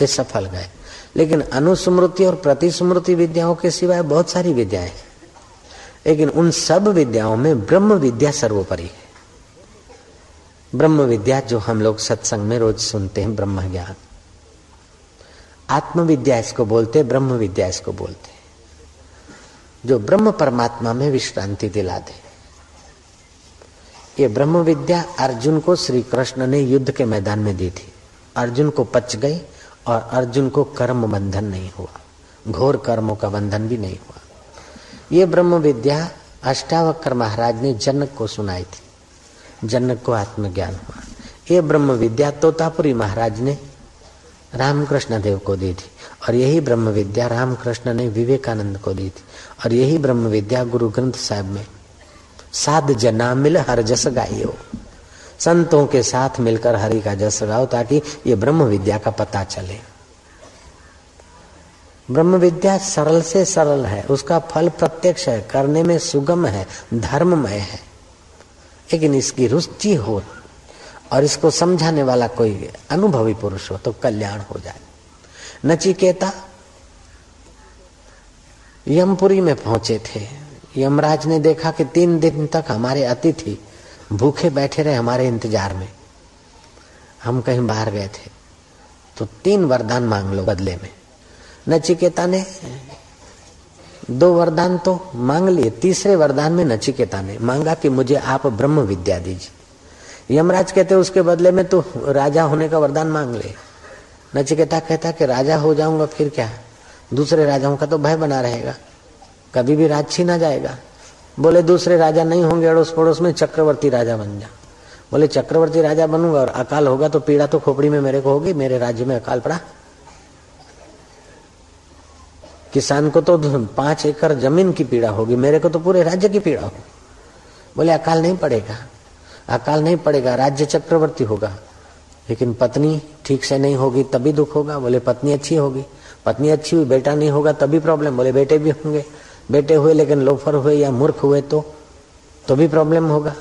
वे सफल गए। लेकिन अनुस्मृति और प्रतिस्मृति विद्याओं के सिवाय बहुत सारी विद्याएँ हैं। लेकिन उन सब विद्याओं में ब्रह्म विद्या सर्वोपरि है। ब्रह्म विद्या जो हम लोग सत्संग में रोज सुनते हैं ब्रह्म ज्ञान आत्मविद्या इसको बोलते ब्रह्म विद्या इसको बोलते जो ब्रह्म परमात्मा में विश्रांति दिला दे। ये ब्रह्म विद्या अर्जुन को श्री कृष्ण ने युद्ध के मैदान में दी थी। अर्जुन को पच गई और अर्जुन को कर्म बंधन नहीं हुआ। घोर कर्मों का बंधन भी नहीं हुआ। ये ब्रह्म विद्या अष्टावक्र महाराज ने जनक को सुनाई थी। जनक को आत्मज्ञान हुआ। ये ब्रह्म विद्या तोतापुरी महाराज ने रामकृष्ण देव को दी थी और यही ब्रह्म विद्या रामकृष्ण ने विवेकानंद को दी थी। और यही ब्रह्म विद्या गुरु ग्रंथ साहब में। साध जना मिल हर जस गाइयो। संतों के साथ मिलकर हरि का जस गाओ ताकि ये ब्रह्म विद्या का पता चले। ब्रह्म विद्या सरल से सरल है। उसका फल प्रत्यक्ष है। करने में सुगम है। धर्ममय है। लेकिन इसकी रुचि हो और इसको समझाने वाला कोई अनुभवी पुरुष हो तो कल्याण हो जाए। नचिकेता यमपुरी में पहुँचे थे। यमराज ने देखा कि तीन दिन तक हमारे अतिथि भूखे बैठे रहे हमारे इंतज़ार में। हम कहीं बाहर गए थे। तो तीन वरदान मांग लो बदले में। नचिकेता ने दो वरदान तो मांग लिए, तीसरे वरदान में नचिकेता ने मांगा कि मुझे आप ब्रह्म विद्या दीजिए। यमराज कहते, उसके बदले में तो राजा होने का वरदान मांग ले। नचिकेता कहता कि, राजा हो जाऊँगा, फिर क्या? दूसरे राजाओं का तो भय बना रहेगा। कभी भी राज छीना जाएगा। बोले, दूसरे राजा नहीं होंगे अड़ोस पड़ोस में चक्रवर्ती राजा बन जा। बोले, चक्रवर्ती राजा बनूँगा और अकाल होगा तो पीड़ा तो खोपड़ी में मेरे को होगी, मेरे राज्य में अकाल पड़ा। किसान को तो पाँच एकड़ ज़मीन की पीड़ा होगी, मेरे को तो पूरे राज्य की पीड़ा होगी। बोले, अकाल नहीं पड़ेगा, अकाल नहीं पड़ेगा, राज्य चक्रवर्ती होगा। लेकिन पत्नी ठीक से नहीं होगी, तभी दुख होगा। बोले, पत्नी अच्छी होगी पत्नी अच्छी हुई, बेटा नहीं होगा, तभी प्रॉब्लम बोले, बेटे भी होंगे। बेटे हुए लेकिन लोफर हुए या मूर्ख हुए तो तो भी प्रॉब्लम होगा।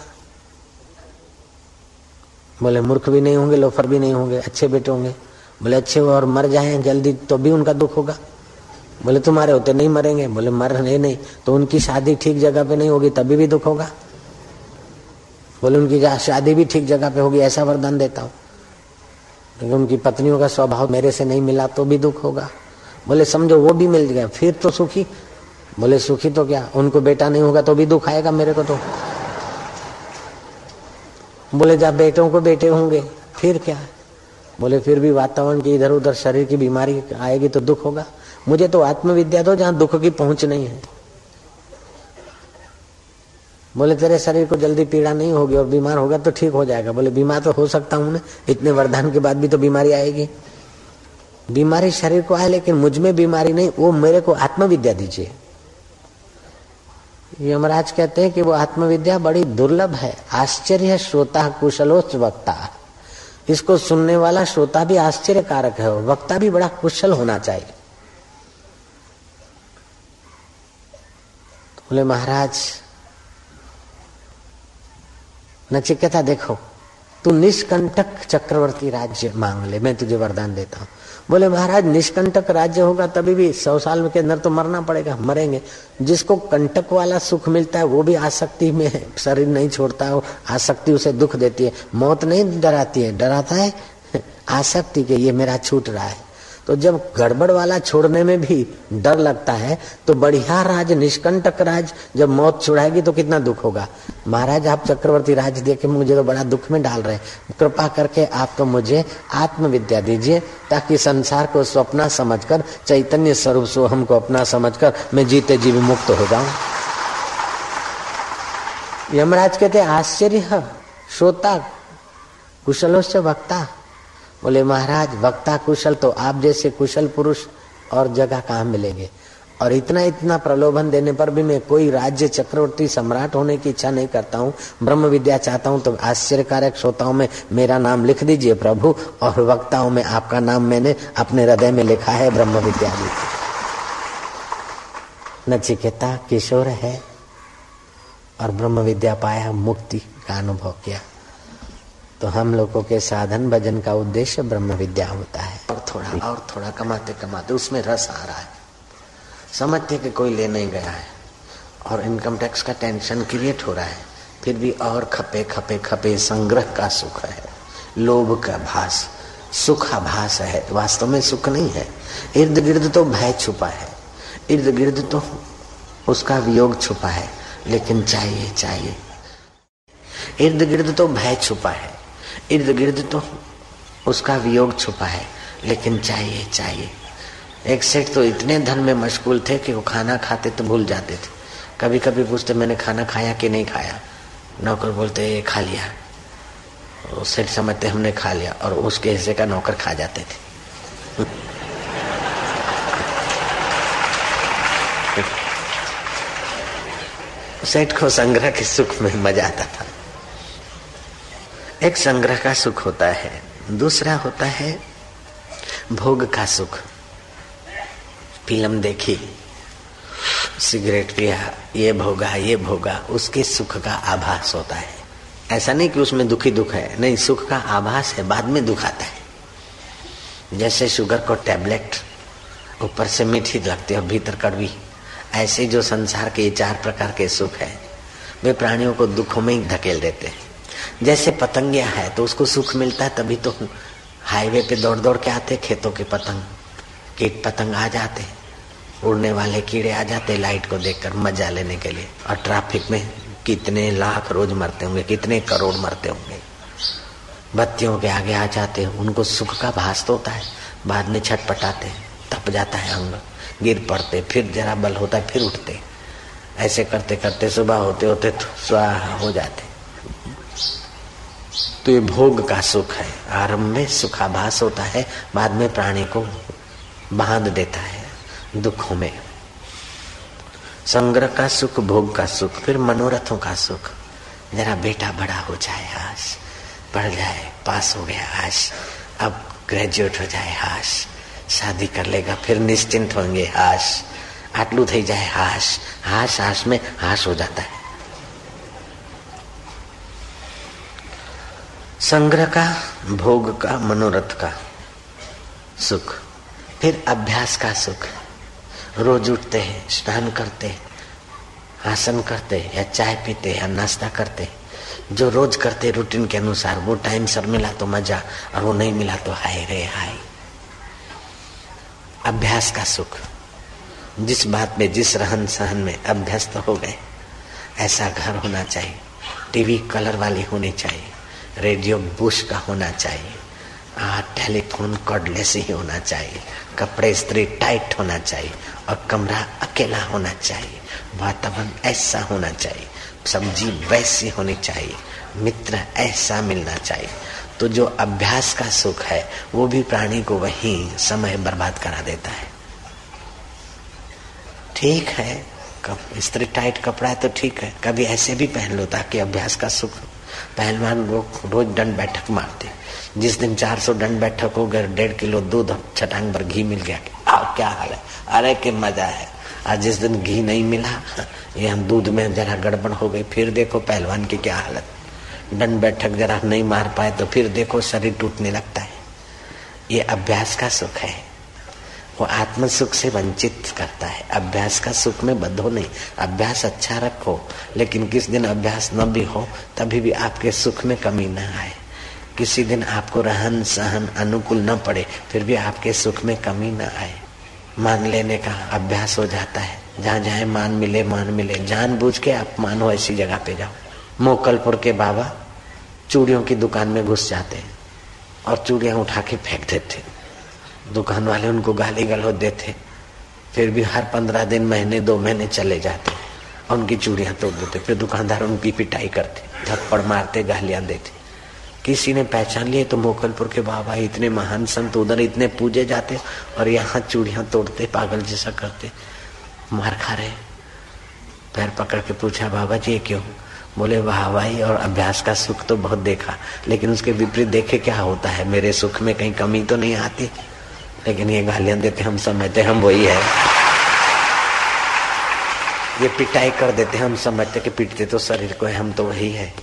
बोले, मूर्ख भी नहीं होंगे, लोफर भी नहीं होंगे, अच्छे बेटे होंगे। बोले, अच्छे हुए और मर जाए जल्दी तो भी उनका दुख होगा। बोले, तुम्हारे होते नहीं मरेंगे। बोले, मर नहीं नहीं तो उनकी शादी ठीक जगह पे नहीं होगी, तभी भी दुख होगा। बोले, उनकी शादी भी ठीक जगह पे होगी, ऐसा वरदान देता हूँ। लेकिन उनकी पत्नियों का स्वभाव मेरे से नहीं मिला तो भी दुख होगा। बोले, समझो, वो भी मिल गया। फिर तो सुखी। बोले, सुखी तो क्या? उनको बेटा नहीं होगा तो भी दुख आएगा मेरे को तो। बोले, जब बेटों को बेटे होंगे, फिर क्या? बोले, फिर भी वातावरण की इधर उधर शरीर की बीमारी आएगी तो दुख होगा। मुझे तो आत्मविद्या दो, जहाँ दुख की पहुँच नहीं है। बोले, तेरे शरीर को जल्दी पीड़ा नहीं होगी और बीमार होगा तो ठीक हो जाएगा। बोले, बीमार तो हो सकता हूँ ना। इतने वरदान के बाद भी तो बीमारी आएगी। बीमारी शरीर को आए लेकिन मुझमें बीमारी नहीं, वो मेरे को आत्मविद्या दीजिए। यमराज कहते हैं कि वो आत्मविद्या बड़ी दुर्लभ है, आश्चर्य श्रोता कुशलोच वक्ता। इसको सुनने वाला श्रोता भी आश्चर्य कारक है वक्ता भी बड़ा कुशल होना चाहिए। बोले, महाराज, नचिकेता देखो, तू निष्कंटक चक्रवर्ती राज्य मांग ले, मैं तुझे वरदान देता हूँ। बोले, महाराज, निष्कंटक राज्य होगा, तभी भी सौ साल के अंदर तो मरना पड़ेगा, मरेंगे। जिसको कंटक वाला सुख मिलता है, वो भी आसक्ति में है। शरीर नहीं छोड़ता है, आसक्ति उसे दुख देती है। मौत नहीं डराती है, डराता है? *laughs* आसक्ति के ये मेरा छूट रहा है। तो जब गड़बड़ वाला छोड़ने में भी डर लगता है तो बढ़िया राज, निष्कंटक राज, जब मौत छुड़ाएगी तो कितना दुख होगा। महाराज, आप चक्रवर्ती राज दे के मुझे तो बड़ा दुख में डाल रहे कृपा करके आप तो मुझे आत्मविद्या दीजिए, ताकि संसार को स्वप्ना समझकर, चैतन्य स्वरूप सो हमको अपना समझकर, मैं जीते जी मुक्त हो जाऊँ। यमराज कहते, आश्चर्य, श्रोता, कुशलों से वक्ता बोले, महाराज, वक्ता कुशल तो आप जैसे कुशल पुरुष और जगह कहाँ मिलेंगे? और इतना इतना प्रलोभन देने पर भी मैं कोई राज्य चक्रवर्ती सम्राट होने की इच्छा नहीं करता हूँ। ब्रह्म विद्या चाहता हूँ तो आश्चर्यकारक श्रोताओं में मेरा नाम लिख दीजिए प्रभु और वक्ताओं में आपका नाम मैंने अपने हृदय में लिखा है, ब्रह्म विद्या नचिकेता किशोर है और ब्रह्म विद्या पाया मुक्ति का अनुभव किया। तो हम लोगों के साधन भजन का उद्देश्य ब्रह्म विद्या होता है। और थोड़ा और थोड़ा कमाते कमाते उसमें रस आ रहा है। समझते कि कोई ले नहीं गया है और इनकम टैक्स का टेंशन क्रिएट हो रहा है। फिर भी और खपे खपे खपे संग्रह का सुख है, लोभ का भास सुखाभास है। वास्तव में सुख नहीं है। इर्द गिर्द तो भय छुपा है। इर्द गिर्द तो उसका वियोग छुपा है। लेकिन चाहिए चाहिए। इर्द गिर्द तो भय छुपा है। इर्द गिर्द तो उसका वियोग छुपा है, लेकिन चाहिए चाहिए। एक सेठ तो इतने धन में मशगूल थे कि वो खाना खाते तो भूल जाते थे। कभी कभी पूछते, मैंने खाना खाया कि नहीं खाया? नौकर बोलते, ये खा लिया। सेठ समझते, हमने खा लिया। और उसके हिस्से का नौकर खा जाते थे। *laughs* सेठ को संग्रह के सुख में मज़ा आता था। एक संग्रह का सुख होता है, दूसरा होता है भोग का सुख। फ़िल्म देखी, सिगरेट पिया, ये भोगा ये भोगा, उसके सुख का आभास होता है। ऐसा नहीं कि उसमें दुखी दुख है, नहीं, सुख का आभास है, बाद में दुख आता है। जैसे शुगर को टैबलेट, ऊपर से मीठी लगती है, भीतर कड़वी। ऐसे जो संसार के चार प्रकार के सुख है, वे प्राणियों को दुखों में ही धकेल देते हैं। जैसे पतंगिया है तो उसको सुख मिलता है, तभी तो हाईवे पे दौड़ दौड़ के आते खेतों के पतंग, कीट पतंग आ जाते उड़ने वाले कीड़े आ जाते लाइट को देखकर मज़ा लेने के लिए। और ट्रैफ़िक में कितने लाख रोज मरते होंगे, कितने करोड़ मरते होंगे। बत्तियों के आगे आ जाते उनको सुख का भास तो होता है, बाद में छटपटाते तप जाता है अंग, गिर पड़ते फिर जरा बल होता है, फिर उठते ऐसे करते करते सुबह होते होते तो स्वाहा हो जाते तो ये भोग का सुख है। आरंभ में सुखाभास होता है, बाद में प्राणी को बाँध देता है दुखों में। संग्रह का सुख, भोग का सुख, फिर मनोरथों का सुख। जरा बेटा बड़ा हो जाए हाश, पढ़ जाए, पास हो गया हाश, अब ग्रेजुएट हो जाए हाश, शादी कर लेगा, फिर निश्चिंत होंगे हाश, आटलू थी जाए हाश हाश हाश में हाश हो जाता है। संग्रह का, भोग का, मनोरथ का सुख। फिर अभ्यास का सुख। रोज उठते हैं, स्नान करते हैं, आसन करते हैं, या चाय पीते या नाश्ता करते हैं। जो रोज करते रूटीन के अनुसार, वो टाइम सर मिला तो मज़ा, और वो नहीं मिला तो हाय रे हाय। अभ्यास का सुख। जिस बात में, जिस रहन सहन में अभ्यस्त हो गए, ऐसा घर होना चाहिए। टीवी कलर वाली होनी चाहिए। रेडियो बुश का होना चाहिए। आ, टेलीफोन कॉर्डलेस ही होना चाहिए। कपड़े स्त्री टाइट होना चाहिए और कमरा अकेला होना चाहिए। वातावरण ऐसा होना चाहिए। सब्ज़ी वैसी होनी चाहिए। मित्र ऐसा मिलना चाहिए। तो जो अभ्यास का सुख है वो भी प्राणी को वही समय बर्बाद करा देता है। ठीक है स्त्री टाइट कपड़ा है तो ठीक है। कभी ऐसे भी पहन लो ताकि अभ्यास का सुख पहलवान लोग रोज दंड बैठक मारते जिस दिन 400 दंड बैठक हो गए डेढ़ किलो दूध छटांग पर घी मिल गया आ, क्या हाल है? अरे के मज़ा है। आज जिस दिन घी नहीं मिला ये हम दूध में जरा गड़बड़ हो गई फिर देखो पहलवान की क्या हालत। दंड बैठक जरा नहीं मार पाए तो फिर देखो शरीर टूटने लगता है। ये अभ्यास का सुख है। वो आत्म सुख से वंचित करता है। अभ्यास का सुख में बधो नहीं। अभ्यास अच्छा रखो, लेकिन किस दिन अभ्यास न भी हो, तभी भी आपके सुख में कमी न आए। किसी दिन आपको रहन सहन अनुकूल न पड़े, फिर भी आपके सुख में कमी न आए। मान लेने का अभ्यास हो जाता है। जहाँ जाए मान मिले मान मिले। जान बूझ के आप मान हो ऐसी जगह पे जाओ। मोकलपुर के बाबा चूड़ियों की दुकान में घुस जाते हैं और चूड़ियाँ उठा के फेंक देते दुकान वाले उनको गाली गलौज देते। फिर भी हर पंद्रह दिन, महीने, दो महीने चले जाते। और उनकी चूड़ियाँ तोड़ देते, फिर दुकानदार उनकी पिटाई करते थप्पड़ मारते, गालियाँ देते। किसी ने पहचान लिए तो मोकलपुर के बाबा इतने महान संत उधर इतने पूजे जाते और यहाँ चूड़ियाँ तोड़ते, पागल जैसा करते। मार खा रहे। पैर पकड़ के पूछा, बाबा जी क्यों? बोले वाहवाही और अभ्यास का सुख तो बहुत देखा, लेकिन उसके विपरीत देखे क्या होता है? मेरे सुख में कहीं कमी तो नहीं आती? लेकिन ये गालियाँ देते हम समझते, हम वही है। ये पिटाई कर देते, हम समझते कि पीटते तो शरीर को है, हम तो वही है।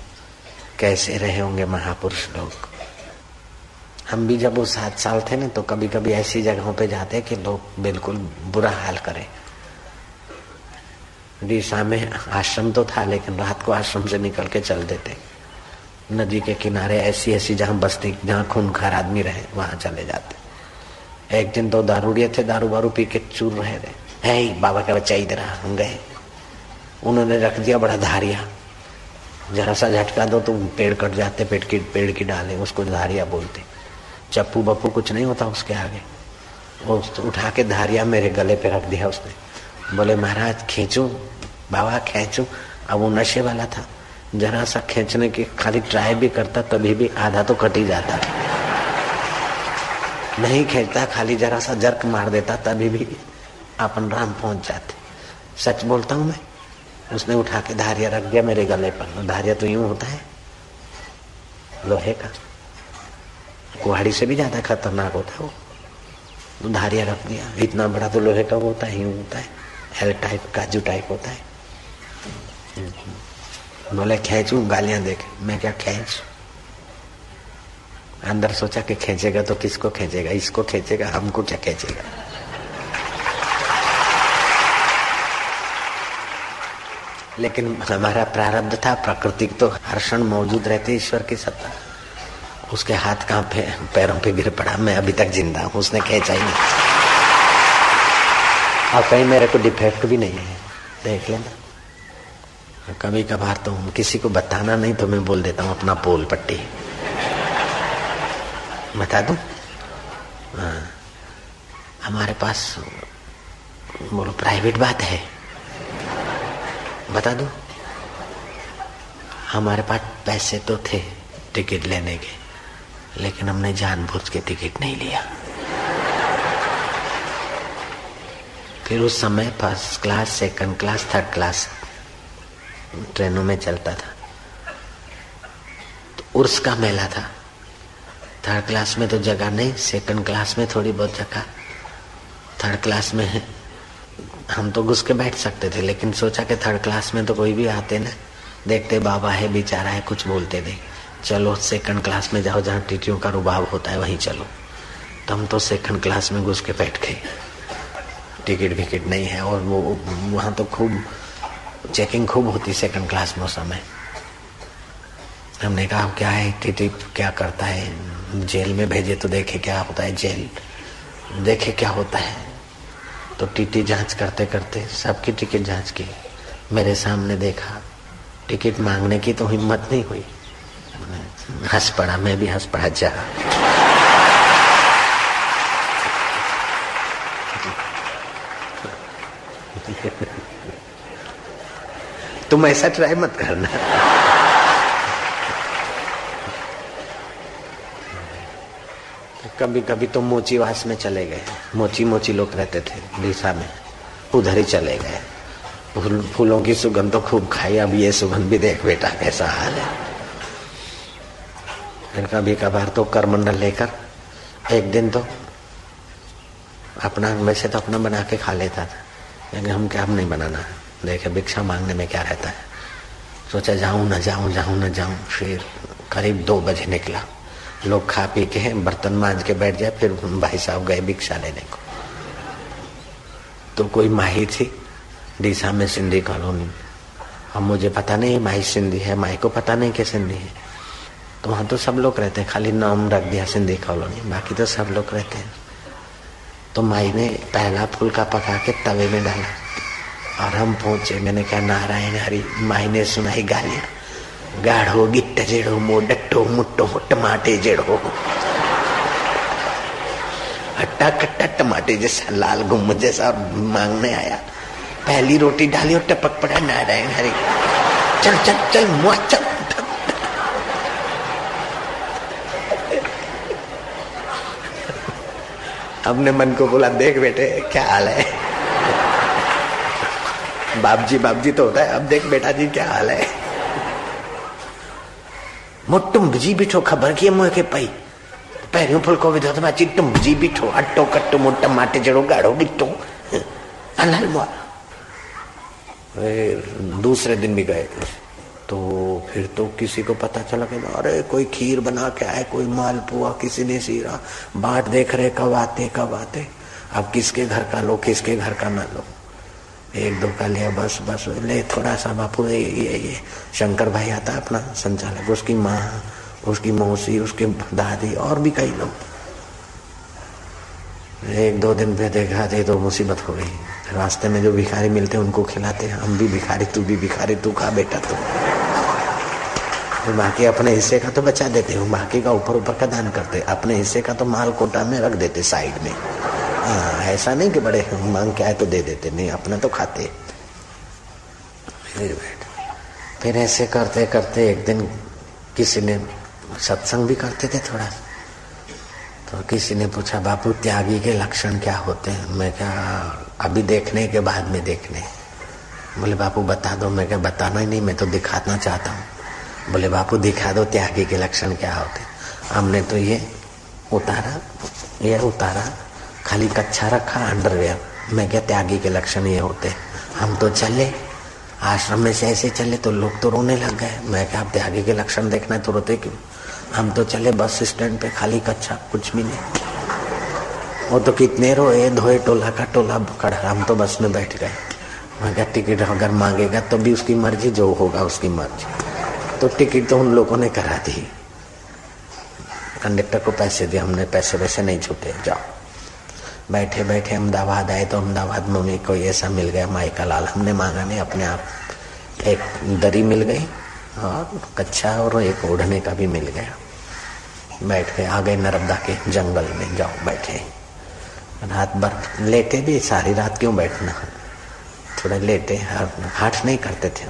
कैसे रहे होंगे महापुरुष लोग? हम भी जब वो सात साल थे ना तो कभी कभी ऐसी जगहों पे जाते कि लोग बिल्कुल बुरा हाल करें। डीसा में आश्रम तो था, लेकिन रात को आश्रम से निकल के चल देते। नदी के किनारे ऐसी ऐसी जहाँ बस्ती, जहाँ खूनखार आदमी रहे, वहाँ चले जाते। एक दिन तो दारूड़िए थे, दारू बारू पी के चूर रहे थे है ही, बाबा का बच्चा इधर हम गए। उन्होंने रख दिया बड़ा धारिया। जरा सा झटका दो तो पेड़ कट जाते, पेड़ की पेड़ की डाले, उसको धारिया बोलते। चप्पू बप्पू कुछ नहीं होता उसके आगे। वो तो उठा के धारिया मेरे गले पे रख दिया उसने। बोले, महाराज, खींचू? बाबा, खींचू? अब वो नशे वाला था। जरा सा खींचने की खाली ट्राई भी करता, तभी भी आधा तो कट ही जाता। नहीं खींचता खाली जरा सा जर्क मार देता, तभी भी अपन राम पहुँच जाते। सच बोलता हूँ मैं, उसने उठा के धारिया रख दिया मेरे गले पर। धारिया तो यूँ होता है, लोहे का। कुहाड़ी से भी ज़्यादा खतरनाक होता है वो। तो धारिया रख दिया, इतना बड़ा तो लोहे का होता है, यूँ होता है एल टाइप काजू टाइप होता है। बोले, खेचू, गालियाँ देखे, मैं क्या खेच अंदर सोचा कि खींचेगा तो किसको खींचेगा? इसको खींचेगा, हमको क्या खींचेगा? लेकिन हमारा प्रारब्ध था प्रकृति तो हर्षण मौजूद रहते ईश्वर की सत्ता। उसके हाथ कहाँ पे, पैरों पे गिर पड़ा, मैं अभी तक ज़िंदा हूँ, उसने खींचा ही नहीं। और कहीं मेरे को डिफेक्ट भी नहीं है। देख लेना। कभी कभार तो किसी को बताना नहीं तो मैं बोल देता हूँ, अपना पोल पट्टी। बता दू? हाँ। हमारे पास बोलो प्राइवेट बात है। बता दो? हमारे पास पैसे तो थे टिकट लेने के, लेकिन हमने जानबूझ के टिकट नहीं लिया। फिर उस समय first class second class third class ट्रेनों में चलता था। तो उर्स का मेला था। थर्ड क्लास में तो जगह नहीं सेकंड क्लास में थोड़ी बहुत जगह। थर्ड क्लास में है हम तो घुस के बैठ सकते थे, लेकिन सोचा कि थर्ड क्लास में तो कोई भी आते ना, देखते बाबा है, बेचारा है, कुछ बोलते नहीं। चलो सेकंड क्लास में जाओ, जहाँ टीटियों का रुबाब होता है, वहीं चलो। तो हम तो सेकंड क्लास में घुस के बैठ गए। टिकट विकेट नहीं है, और वो, वहाँ तो खूब चेकिंग खूब होती सेकंड क्लास में। उस समय हमने कहा क्या है? टीटी क्या करता है? जेल में भेजे तो देखे क्या होता है जेल? देखे क्या होता है? तो टीटी जाँच करते करते सबकी टिकट जाँच की। मेरे सामने देखा, टिकट मांगने की तो हिम्मत नहीं हुई। हंस पड़ा, मैं भी हंस पड़ा, जा। *laughs* तुम ऐसा ट्राई मत करना। कभी कभी तो मोचीवास में चले गए। मोची मोची लोग रहते थे डीसा में। उधर ही चले गए। फूल, फूलों की सुगंध तो खूब खाई अब ये सुगंध भी देख बेटा कैसा हाल है। कभी कभार तो करमंडल लेकर एक दिन तो अपना वैसे तो अपना बना के खा लेता था। लेकिन हम क्या हम नहीं बनाना। देखे भिक्षा मांगने में क्या रहता है? सोचा जाऊँ ना जाऊँ जाऊँ ना जाऊँ फिर करीब दो बजे निकला। लोग खा पी के बर्तन मांझ के बैठ जाए, फिर भाई साहब गए भिक्षा लेने को। तो कोई माही थी, डीसा में सिंधी कॉलोनी। अब मुझे पता नहीं माही सिंधी है, माही को पता नहीं कि सिंधी है। तो वहाँ तो सब लोग रहते हैं, खाली नाम रख दिया सिंधी कॉलोनी, बाकी तो सब लोग रहते हैं। तो माई ने पहला फुलका पका के तवे में डाला, और हम पहुँचे, मैंने कहा, नारायण हरी माई ने सुनाई गालियाँ। गाढ़ो, गिट्ट जेड़ो मो डट्टो, मुट्टो टमाटे जेड़ो। हट्टा कट्टा टमाटे जैसा, लाल गुम जैसा मांगने आया। पहली रोटी डाली और टपक पड़ा नारायण हरि। चल चल चल, मुआ, चल। अपने मन को बोला, देख बेटे, क्या हाल है? बाप जी बाप जी तो होता है, अब देख बेटा जी, क्या हाल है? जी बीठो, खबर की पई? पहिरियों फुल्को विधो त माँ चिटुम जी बीठो अटो कट्टो मोट टमाटे जड़ो गाढ़ो बीठो अनहल मुआ दूसरे दिन भी गए। तो फिर तो किसी को पता चला कि अरे, कोई खीर बना के आए, कोई मालपुआ किसी ने सीरा। बाट देख रहे, कब आते कब आते। अब किसके घर का लो, किसके घर का ना लो। एक दो का लिया, बस बस, ले, थोड़ा सा बापू ये ये ये, शंकर भाई आता है अपना संचालक, उसकी माँ, उसकी मौसी, उसके दादी और भी कई लोग। एक दो दिन पे देखा थे तो मुसीबत हो गई। रास्ते में जो भिखारी मिलते उनको खिलाते हम भी भिखारी, तू भी भिखारी, तू खा बेटा तू? तो बाकी अपने हिस्से का तो बचा देते हो। बाकी का ऊपर ऊपर का दान करते अपने हिस्से का तो माल कोटा में रख देते साइड में। हाँ ऐसा नहीं कि बड़े मांग के आए तो दे देते, नहीं, अपना तो खाते। फिर बैठ। फिर ऐसे करते करते एक दिन किसी ने सत्संग भी करते थे थोड़ा। तो किसी ने पूछा, बापू, त्यागी के लक्षण क्या होते हैं? मैं क्या अभी देखने के बाद में देखने। बोले, बापू, बता दो। मैं क्या बताना ही नहीं, मैं तो दिखाना चाहता हूँ। बोले, बापू, दिखा दो त्यागी के लक्षण क्या होते हमने तो ये उतारा ये उतारा। खाली कच्चा रखा अंडरवेयर मैं क्या त्यागी के लक्षण ये होते हम तो चले, आश्रम में से ऐसे चले तो लोग तो रोने लग गए। मैं क्या आप त्यागी के लक्षण देखना तो रोते क्यों हम तो चले, बस स्टैंड पे खाली कच्चा, कुछ भी नहीं। वो तो कितने रोए, धोए, टोला का टोला खड़ा हम तो बस में बैठ गए। मैं क्या टिकट अगर मांगेगा तो भी उसकी मर्ज़ी, जो होगा उसकी मर्ज़ी। तो टिकट तो उन लोगों ने करा दी। कंडक्टर को पैसे दिए, हमने पैसे वैसे नहीं छूटे, जाओ। बैठे बैठे अहमदाबाद आए तो अहमदाबाद मम्मी को ऐसा मिल गया माई का लाल। हमने मांगा नहीं, अपने आप एक दरी मिल गई और कच्चा और एक ओढ़ने का भी मिल गया। बैठ गए, आ गए नर्मदा के जंगल में, जाओ बैठे। रात भर लेटे भी, सारी रात क्यों बैठना? थोड़ा लेटे हाथ नहीं करते थे।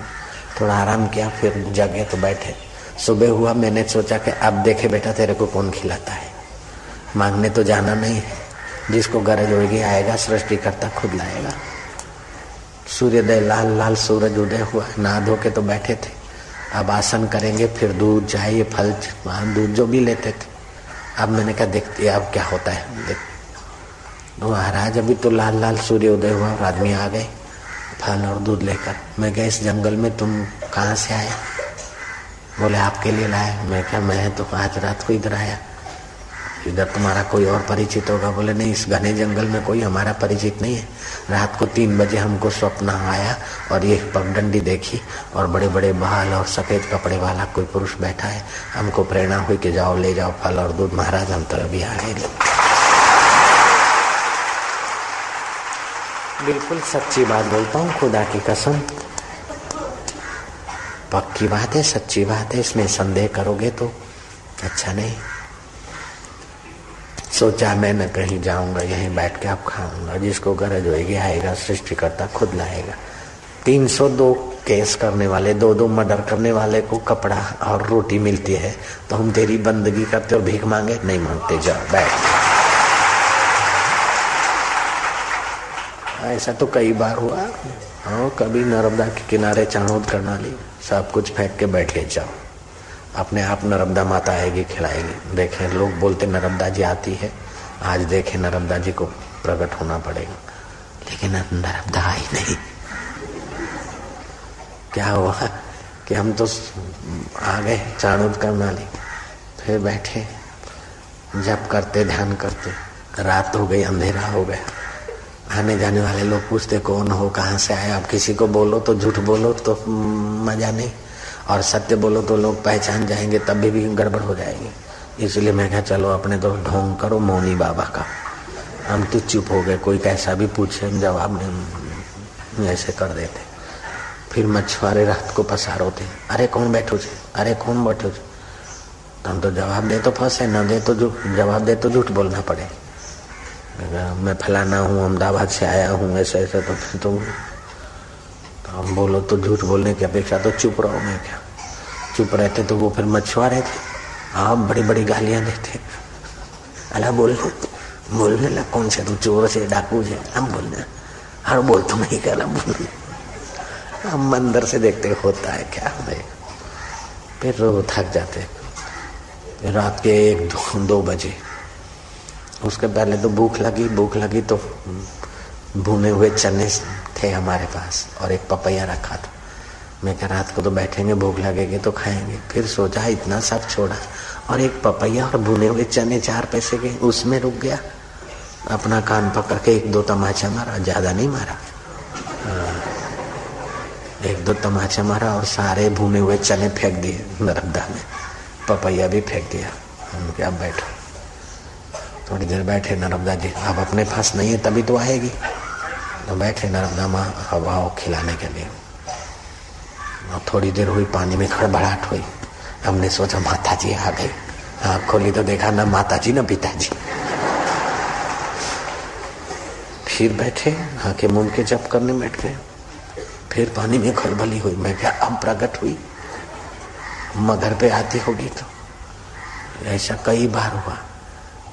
थोड़ा आराम किया, फिर जगे तो बैठे। सुबह हुआ, मैंने सोचा कि अब देखे बेटा तेरे को कौन खिलाता है? मांगने तो जाना नहीं। जिसको गरज होगी आएगा सृष्टि करता खुद लाएगा। सूर्योदय लाल लाल सूरज उदय हुआ नहा धो के तो बैठे थे। अब आसन करेंगे, फिर दूध चाहिए फल दूध, जो भी लेते थे। अब मैंने कहा, देखते अब क्या होता है। देख। महाराज, अभी तो लाल लाल सूर्य उदय हुआ, और आदमी आ गए, फल और दूध लेकर। मैं गया, इस जंगल में तुम कहाँ से आए? बोले, आपके लिए लाए मैं क्या मैं तो आज रात को इधर आया। इधर तुम्हारा कोई और परिचित होगा, बोले, नहीं, इस घने जंगल में कोई हमारा परिचित नहीं है। रात को तीन बजे हमको स्वप्न आया और ये पगडंडी देखी और बड़े बड़े बाल और सफ़ेद कपड़े वाला कोई पुरुष बैठा है। हमको प्रेरणा हुई कि जाओ, ले जाओ फल और दूध। महाराज, हम तो अभी आ गए बिल्कुल सच्ची बात बोलता हूँ, खुदा की कसम। पक्की बात है, सच्ची बात है, इसमें संदेह करोगे तो अच्छा नहीं। सोचा मैं न कहीं जाऊँगा, यहीं बैठ के आप खाऊँगा, जिसको गरज होगी आएगा सृष्टि करता खुद लाएगा। तीन सौ दो केस करने वाले, दो दो मर्डर करने वाले को कपड़ा और रोटी मिलती है तो हम तेरी बंदगी करते और भीख मांगे? नहीं मांगते जाओ बैठ। ऐसा तो कई बार हुआ। हाँ कभी नर्मदा के किनारे चाणोद करना ली, सब कुछ फेंक के बैठ गए जाओ। अपने आप नर्मदा माता आएगी खिलाएगी। देखें, लोग बोलते नर्मदा जी आती है। आज देखें नर्मदा जी को प्रकट होना पड़ेगा। लेकिन नर्मदा आई नहीं। क्या हुआ कि हम तो आ गए चाणुद करना ली फिर बैठे जब करते, ध्यान करते। रात हो गई, अंधेरा हो गया। आने जाने वाले लोग पूछते, कौन हो? कहाँ से आए आप किसी को बोलो तो झूठ बोलो तो मज़ा नहीं। और सत्य बोलो तो लोग पहचान जाएँगे तब भी, भी गड़बड़ हो जाएगी। इसलिए मैं कहा चलो अपने तो ढोंग करो मौनी बाबा का। हम तो चुप हो गए कोई कैसा भी पूछे हम जवाब नहीं ऐसे कर देते। फिर मछुआरे रात को पसार होते। अरे कौन बैठो छे? अरे कौन बैठो छे? तो हम तो जवाब दे तो फंसे न दे तो झूठ जवाब दे तो झूठ बोलना पड़े। मैं फलाना हूँ अहमदाबाद से आया हूँ ऐसे ऐसे तो फिर तो हम बोलो तो झूठ बोलने की अपेक्षा तो चुप रहो मैं क्या? चुप रहते तो वो फिर मछुआरे थे। आप बड़ी बड़ी गालियाँ देते। अला बोल बोलने लग कौन से तू चोर से डाकू से? हम बोलने हर बोल तो नहीं कर बोल हम अंदर से देखते होता है क्या? भाई फिर वो थक जाते। रात के एक दो, दो बजे। उसके पहले तो भूख लगी भूख लगी तो भुने हुए चने थे हमारे पास और एक पपैया रखा था। मैं क्या रात को तो बैठेंगे, भूख लगेगी तो खाएँगे। फिर सोचा, इतना सब छोड़ा। और एक पपैया और भुने हुए चने चार पैसे के उसमें रुक गया। अपना कान पकड़ के एक दो तमाचा मारा, ज़्यादा नहीं मारा। हाँ। एक दो तमाचा मारा और सारे भुने हुए चने फेंक दिए नर्मदा में पपैया भी फेंक दिया। हम क्या बैठो? थोड़ी देर बैठे नर्मदा जी अब अपने पास नहीं है, तभी तो आएगी। तो बैठे नर्मदा माँ हवाओं खिलाने के लिए। और थोड़ी देर हुई, पानी में खड़बड़ाहट हुई। हमने सोचा माता जी आ गई। आँख खोली तो देखा, ना माता जी ना पिताजी। फिर बैठे, आँखें मुँह के जप करने बैठ गए। फिर पानी में खलबली हुई। मैं क्या अब प्रकट हुई? मगर पे आती होगी तो। ऐसा कई बार हुआ।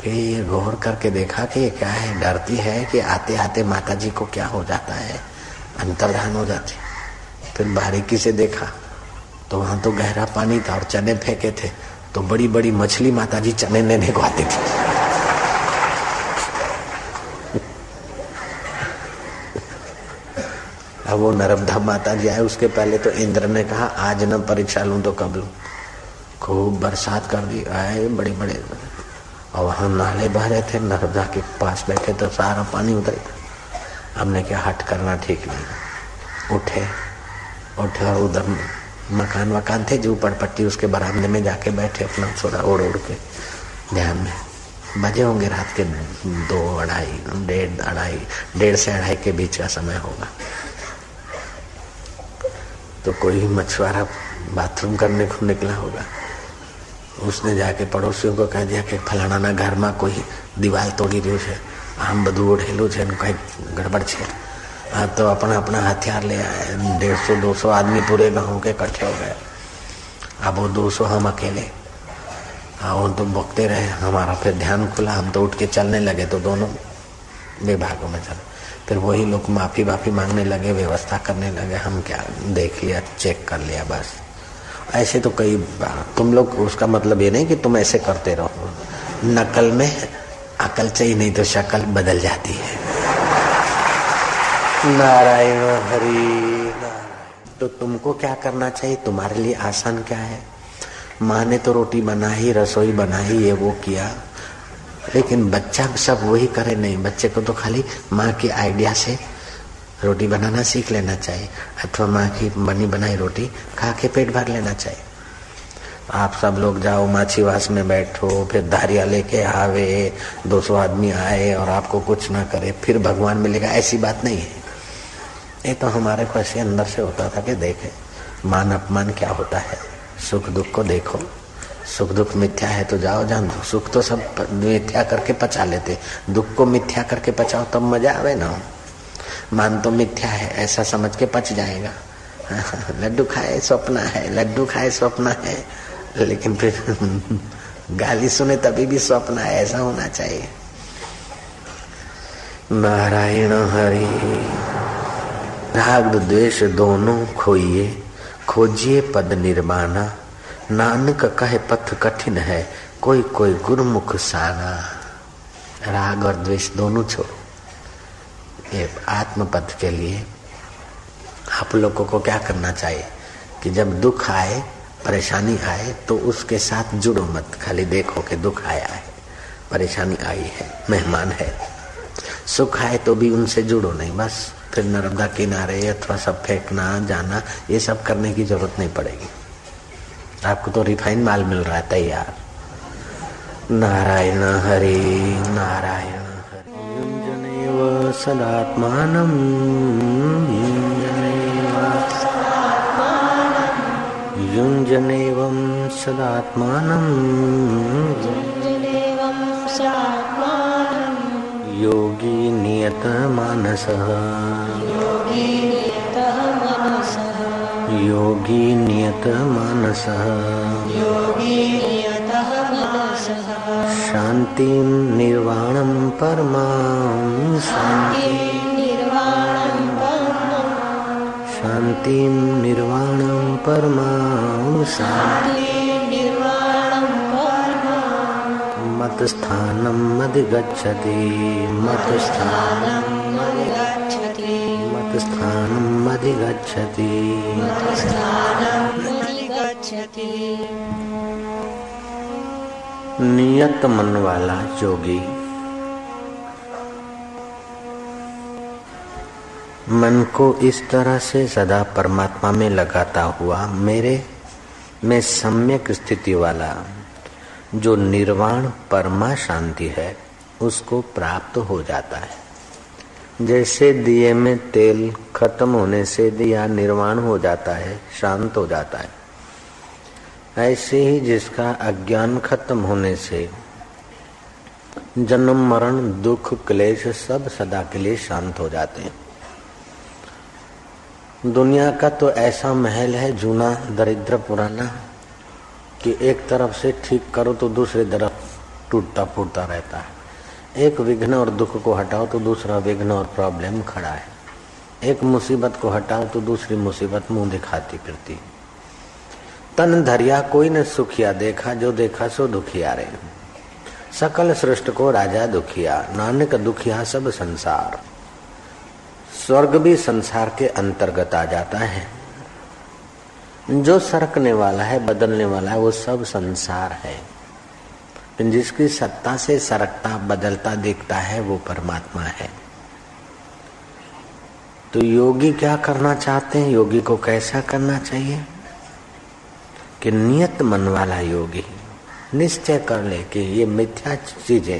फिर ये गौर करके देखा कि ये क्या है, डरती है कि आते आते माता जी को क्या हो जाता है, अंतर्धान हो जाती फिर बारीकी से देखा तो वहाँ तो गहरा पानी था और चने फेंके थे तो बड़ी बड़ी मछली माता जी चने लेने को आती थी। *laughs* अब वो नर्मदा माता जी आए, उसके पहले तो इंद्र ने कहा, आज न परीक्षा लू तो कब लू। खूब बरसात कर दी, आए बड़े बड़े और वहाँ नाले बह रहे थे, नर्मदा के पास बैठे तो सारा पानी उधर हमने क्या हट, करना ठीक नहीं उठे उठे और उधर मकान वकान थे, जो ऊपर पट्टी उसके बरामदे में जाके बैठे, अपना थोड़ा ओढ़ ओढ़ के ध्यान में। बजे होंगे रात के दो अढ़ाई, डेढ़ अढ़ाई, डेढ़ से अढ़ाई के बीच का समय होगा। तो कोई मछुआरा बाथरूम करने को निकला होगा। उसने जाके पड़ोसियों को कह दिया कि फलाना ना घर में कोई दीवार तोड़ी रही है આમ બધું ઓઢેલું છે ને કંઈક ગડબડ છે हाँ तो अपना अपना हथियार ले आए डेढ़ सौ दो सौ आदमी पूरे गांव के इकट्ठे हो गए अब वो दो सौ हम अकेले हाँ वो तो बकते रहे हमारा फिर ध्यान खुला हम तो उठ के चलने लगे तो दोनों विभागों में चले फिर वही लोग माफी वाफी मांगने लगे व्यवस्था करने लगे हम क्या देख लिया चेक कर लिया बस ऐसे तो कई तुम लोग, उसका मतलब ये नहीं कि तुम ऐसे करते रहो। नकल में अकल चाहिए, नहीं तो शक्ल बदल जाती है। नारायण हरि, नारायण। तो तुमको क्या करना चाहिए? तुम्हारे लिए आसान क्या है? माँ ने तो रोटी बनाई, रसोई बनाई, ये वो किया। लेकिन बच्चा सब वही करे, नहीं, बच्चे को तो खाली माँ के आइडिया से रोटी बनाना सीख लेना चाहिए। अथवा माँ की बनी बनाई रोटी खा के पेट भर लेना चाहिए। आप सब लोग जाओ, माछीवास में बैठो, फिर धारिया लेके आवे, दो सौ आदमी आए और आपको कुछ ना करे, फिर भगवान मिलेगा, ऐसी बात नहीं है। ये तो हमारे को ऐसे अंदर से होता था कि देखे, मान अपमान क्या होता है? सुख दुख को देखो। सुख दुख मिथ्या है तो जाओ जान दो। सुख तो सब मिथ्या करके पचा लेते। दुख को मिथ्या करके पचाओ, तब तो मज़ा आवे ना। मान तो मिथ्या है, ऐसा समझ के पच जाएगा। *laughs* लड्डू खाए स्वप्न है, लड्डू खाए स्वप्न है, लेकिन फिर *laughs* गाली सुने तभी भी स्वप्न है, ऐसा होना चाहिए। नारायण हरि, राग द्वेष दोनों खोइए, खोजिए पद निर्माणा, नानक कहे पथ कठिन है, कोई कोई गुरुमुख साना राग और द्वेष दोनों छोड़ो। ये आत्म पद के लिए आप लोगों को क्या करना चाहिए कि जब दुख आए, परेशानी आए तो उसके साथ जुड़ो मत, खाली देखो कि दुख आया है, परेशानी आई है, मेहमान है। सुख आए तो भी उनसे जुड़ो नहीं, बस फिर नर्मदा किनारे अथवा सब फेंकना, जाना, ये सब करने की ज़रूरत नहीं पड़ेगी। आपको तो रिफाइन माल मिल रहा है, तैयार। नारायण हरि, नारायण हरि सदात्मान युञ्जनेवं सदात्मानं योगी नियतमानसः। योगी नियतमानसः। शान्तिं निर्वाणं परमां शान्तिं निर्वाणं परमां मतस्थानं मधिगच्छति मतस्थानं मतस्थानं अधिगच्छति नियत मन वाला जोगी। मन को इस तरह से सदा परमात्मा में लगाता हुआ, मेरे, में सम्यक स्थिति वाला, जो निर्वाण परमा शांति है, उसको प्राप्त हो जाता है। जैसे दिए में तेल खत्म होने से दिया निर्वाण हो जाता है, शांत हो जाता है। ऐसे ही जिसका अज्ञान खत्म होने से जन्म, मरण, दुख, क्लेश सब सदा के लिए शांत हो जाते हैं। दुनिया का तो ऐसा महल है, जूना, दरिद्र, पुराना, कि एक तरफ़ से ठीक करो तो दूसरी तरफ़ टूटता फूटता रहता है। एक विघ्न और दुख को हटाओ तो दूसरा विघ्न और प्रॉब्लम खड़ा है। एक मुसीबत को हटाओ तो दूसरी मुसीबत मुँह दिखाती फिरती तन धरिया कोई न सुखिया देखा, जो देखा सो दुखिया रे। सकल सृष्ट को राजा दुखिया, नानक दुखिया सब संसार। स्वर्ग भी संसार के अंतर्गत आ जाता है। जो सरकने वाला है, बदलने वाला है, वो सब संसार है। जिसकी सत्ता से सरकता, बदलता, दिखता है, वो परमात्मा है। तो योगी क्या करना चाहते हैं? योगी को कैसा करना चाहिए? कि नियत मन वाला योगी निश्चय कर ले कि ये मिथ्या चीज़ें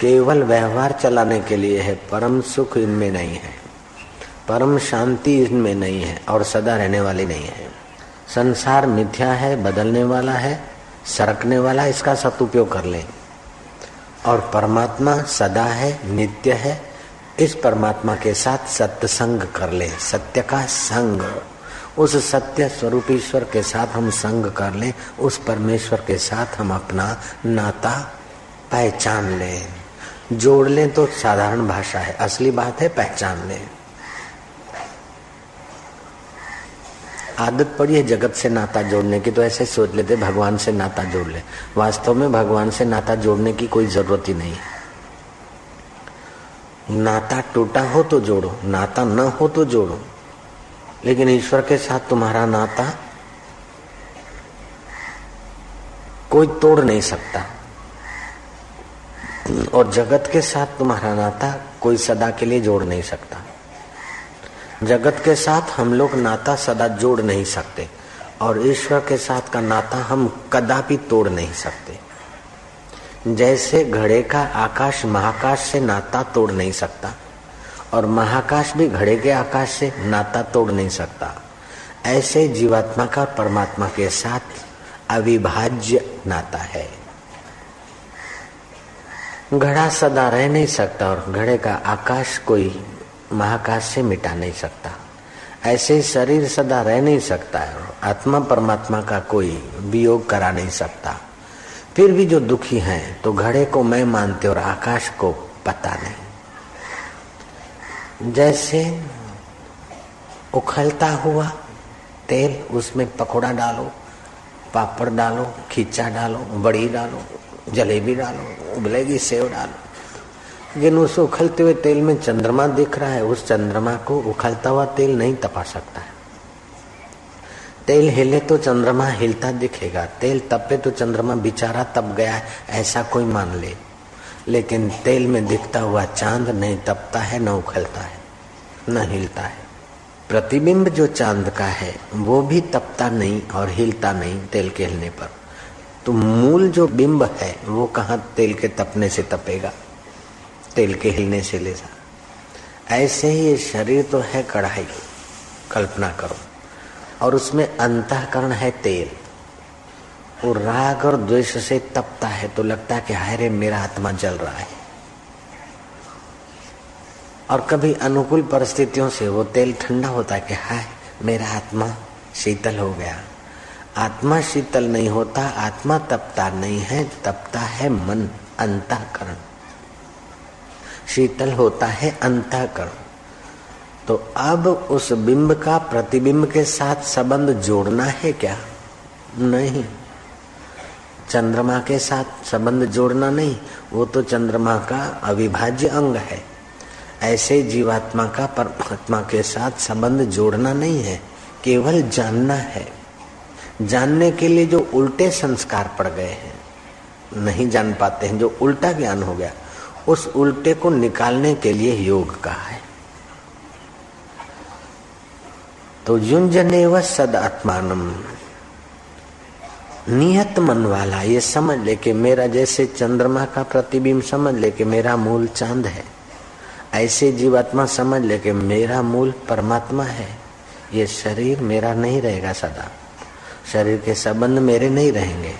केवल व्यवहार चलाने के लिए है, परम सुख इनमें नहीं है, परम शांति इनमें नहीं है और सदा रहने वाली नहीं है। संसार मिथ्या है, बदलने वाला है, सरकने वाला, इसका सदुपयोग कर ले। और परमात्मा सदा है, नित्य है, इस परमात्मा के साथ सत्संग कर ले, सत्य का संग। उस सत्य स्वरूप ईश्वर के साथ हम संग कर लें, उस परमेश्वर के साथ हम अपना नाता पहचान लें। जोड़ लें तो साधारण भाषा है, असली बात है पहचान लें। आदत पड़ी है जगत से नाता जोड़ने की तो ऐसे सोच लेते भगवान से नाता जोड़ ले। वास्तव में भगवान से नाता जोड़ने की कोई ज़रूरत ही नहीं। नाता टूटा हो तो जोड़ो, नाता न हो तो जोड़ो। लेकिन ईश्वर के साथ तुम्हारा नाता कोई तोड़ नहीं सकता। और जगत के साथ तुम्हारा नाता कोई सदा के लिए जोड़ नहीं सकता। जगत के साथ हम लोग नाता सदा जोड़ नहीं सकते, और ईश्वर के साथ का नाता हम कदापि तोड़ नहीं सकते। जैसे घड़े का आकाश महाकाश से नाता तोड़ नहीं सकता और महाकाश भी घड़े के आकाश से नाता तोड़ नहीं सकता। ऐसे जीवात्मा का परमात्मा के साथ अविभाज्य नाता है। घड़ा सदा रह नहीं सकता और घड़े का आकाश कोई महाकाश से मिटा नहीं सकता। ऐसे शरीर सदा रह नहीं सकता है आत्मा परमात्मा का कोई वियोग करा नहीं सकता। फिर भी जो दुखी हैं तो घड़े को मैं मानते और आकाश को पता नहीं। जैसे उखलता हुआ तेल, उसमें पकौड़ा डालो, पापड़ डालो, खींचा डालो, बड़ी डालो, जलेबी डालो, उबलेगी सेव डालो। लेकिन उस उखलते हुए तेल में चंद्रमा दिख रहा है, उस चंद्रमा को उखलता हुआ तेल नहीं तपा सकता है। तेल हिले तो चंद्रमा हिलता दिखेगा, तेल तपे तो चंद्रमा बिचारा तप गया है, ऐसा कोई मान ले। लेकिन तेल में दिखता हुआ चाँद नहीं तपता है, न उखलता है, न हिलता है। प्रतिबिंब जो चाँद का है, वो भी तपता नहीं और हिलता नहीं तेल के हिलने पर। तो मूल जो बिंब है, वो कहा तेल के तपने से तपेगा, तेल के हिलने से ले जा ऐसे ही ये शरीर तो है कढ़ाई, कल्पना करो। और उसमें अंतकरण है तेल। वो राग और द्वेष से तपता है तो लगता है कि हाय रे, मेरा आत्मा जल रहा है। और कभी अनुकूल परिस्थितियों से वो तेल ठंडा होता है कि हाय, मेरा आत्मा शीतल हो गया। आत्मा शीतल नहीं होता, आत्मा तपता नहीं है, तपता है मन, अंतकरण। शीतल होता है अंतकरण। तो अब उस बिंब का प्रतिबिंब के साथ संबंध जोड़ना है क्या? नहीं। चंद्रमा के साथ संबंध जोड़ना नहीं, वो तो चंद्रमा का अविभाज्य अंग है। ऐसे जीवात्मा का परमात्मा के साथ संबंध जोड़ना नहीं है, केवल जानना है। जानने के लिए जो उल्टे संस्कार पड़ गए हैं, नहीं जान पाते हैं, जो उल्टा ज्ञान हो गया, उस उल्टे को निकालने के लिए योग का है। तो युंजने व सद आत्मानम नियत मन वाला, ये समझ ले कि मेरा जैसे चंद्रमा का प्रतिबिंब समझ ले कि मेरा मूल चाँद है। ऐसे जीवात्मा समझ ले कि मेरा मूल परमात्मा है। ये शरीर मेरा नहीं रहेगा सदा। शरीर के संबंध मेरे नहीं रहेंगे।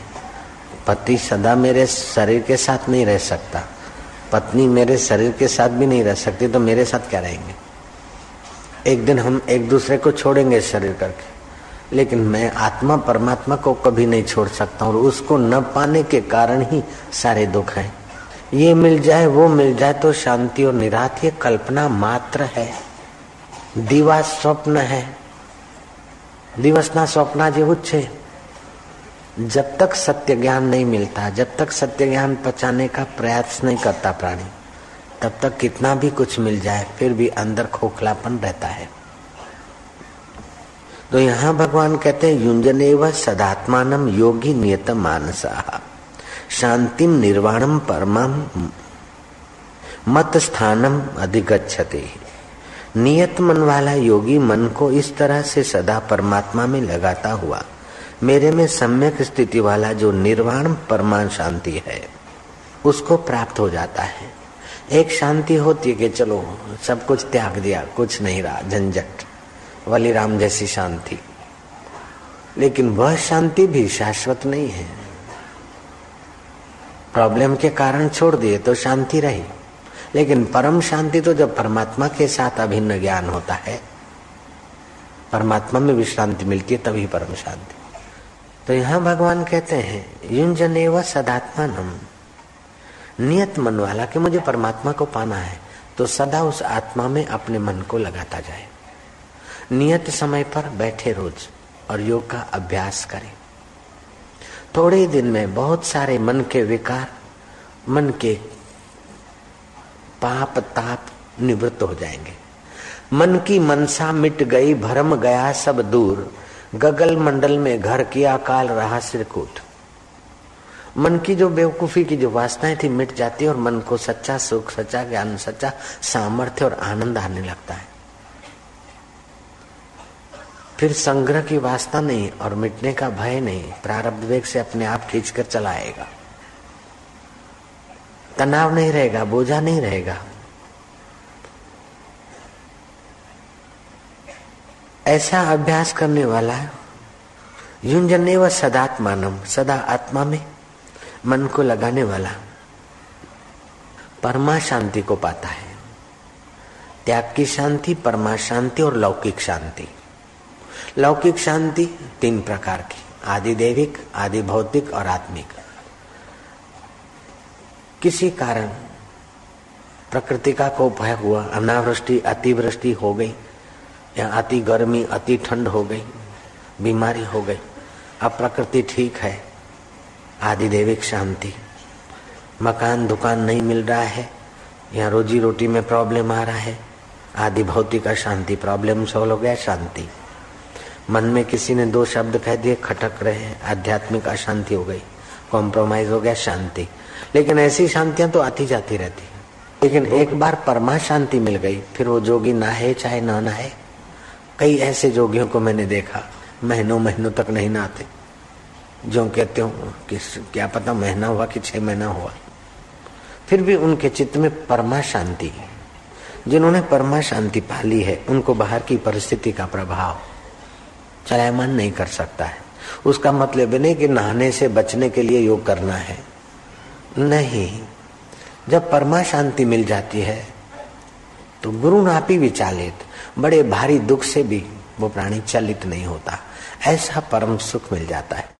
पति सदा मेरे शरीर के साथ नहीं रह सकता। पत्नी मेरे शरीर के साथ भी नहीं रह सकती तो मेरे साथ क्या रहेंगे? एक दिन हम एक दूसरे को छोड़ेंगे शरीर करके। लेकिन मैं आत्मा परमात्मा को कभी नहीं छोड़ सकता और उसको न पाने के कारण ही सारे दुख हैं ये मिल जाए वो मिल जाए तो शांति और निरात ये कल्पना मात्र है दीवा स्वप्न है દિવસના स्वप्ना જેવું જ છે जब तक सत्य ज्ञान नहीं मिलता जब तक सत्य ज्ञान पचाने का प्रयास नहीं करता प्राणी तब तक कितना भी कुछ मिल जाए फिर भी अंदर खोखलापन रहता है तो यहाँ भगवान कहते हैं युंजने व सदात्मान योगी नियत मानसा शांति निर्वाणम परमम मत स्थानम अधिगछते नियत मन वाला योगी मन को इस तरह से सदा परमात्मा में लगाता हुआ, मेरे में सम्यक स्थिति वाला जो निर्वाण परमान शांति है, उसको प्राप्त हो जाता है। एक शांति होती है कि चलो, सब कुछ त्याग दिया, कुछ नहीं रहा, झंझट। वली राम जैसी शांति। लेकिन वह शांति भी शाश्वत नहीं है। प्रॉब्लम के कारण छोड़ दिए तो शांति रही। लेकिन परम शांति तो जब परमात्मा के साथ अभिन्न ज्ञान होता है, परमात्मा में विश्रांति मिलती है, तभी परम शांति। तो यहाँ भगवान कहते हैं युंजने व सदात्मान नियत मन वाला कि मुझे परमात्मा को पाना है तो सदा उस आत्मा में अपने मन को लगाता जाए। नियत समय पर बैठे रोज और योग का अभ्यास करें। थोड़े दिन में बहुत सारे मन के विकार, मन के पाप ताप निवृत्त हो जाएँगे। मन की मनसा मिट गई, भरम गया, सब दूर। गगल मंडल में घर किया काल रहा सिरकूट। मन की जो बेवकूफ़ी की जो वासनाएँ थी मिट जाती है और मन को सच्चा सुख, सच्चा ज्ञान, सच्चा सामर्थ्य और आनंद आने लगता है। फिर संग्रह की वास्ता नहीं और मिटने का भय नहीं, प्रारब्ध वेग से अपने आप खींचकर चलाएगा। तनाव नहीं रहेगा, बोझा नहीं रहेगा। ऐसा अभ्यास करने वाला युंजने व सदात्मानम सदा आत्मा में मन को लगाने वाला परमा शांति को पाता है। त्याग की शांति परमा शांति और लौकिक शांति। लौकिक शांति, तीन प्रकार की। आदि देविक, आदि भौतिक और आत्मिक। किसी कारण प्रकृति का को है हुआ, अनावृष्टि, अतिवृष्टि हो गई, या अति गर्मी, अति ठंड हो गई, बीमारी हो गई, अब प्रकृति ठीक है, आदि देविक शांति। मकान, दुकान नहीं मिल रहा है, या रोजी रोटी में प्रॉब्लम आ रहा है, आदि भौतिक अशांति प्रॉब्लम सॉल्व हो गया, शांति। मन में किसी ने दो शब्द कह दिए, खटक रहे हैं, आध्यात्मिक अशांति हो गई कॉम्प्रोमाइज हो गया, शांति। लेकिन ऐसी शांतियाँ तो आती जाती रहती लेकिन एक बार परमा शांति मिल गई, फिर वो जोगी नहाए चाहे ना नहाए कई ऐसे जोगियों को मैंने देखा, महीनों महीनों तक नहीं नहाते। जो कहते हो, कि क्या पता महीना हुआ कि छह महीना हुआ। फिर भी उनके चित्त में परमा शांति जिन्होंने परमा शांति पाली है, उनको बाहर की परिस्थिति का प्रभाव। चलायमान नहीं कर सकता है। उसका मतलब नहीं कि नहाने से बचने के लिए योग करना है। नहीं। जब परमा शांति मिल जाती है तो गुरु नापी विचालित बड़े भारी दुख से भी वो प्राणी चलित नहीं होता। ऐसा परम सुख मिल जाता है।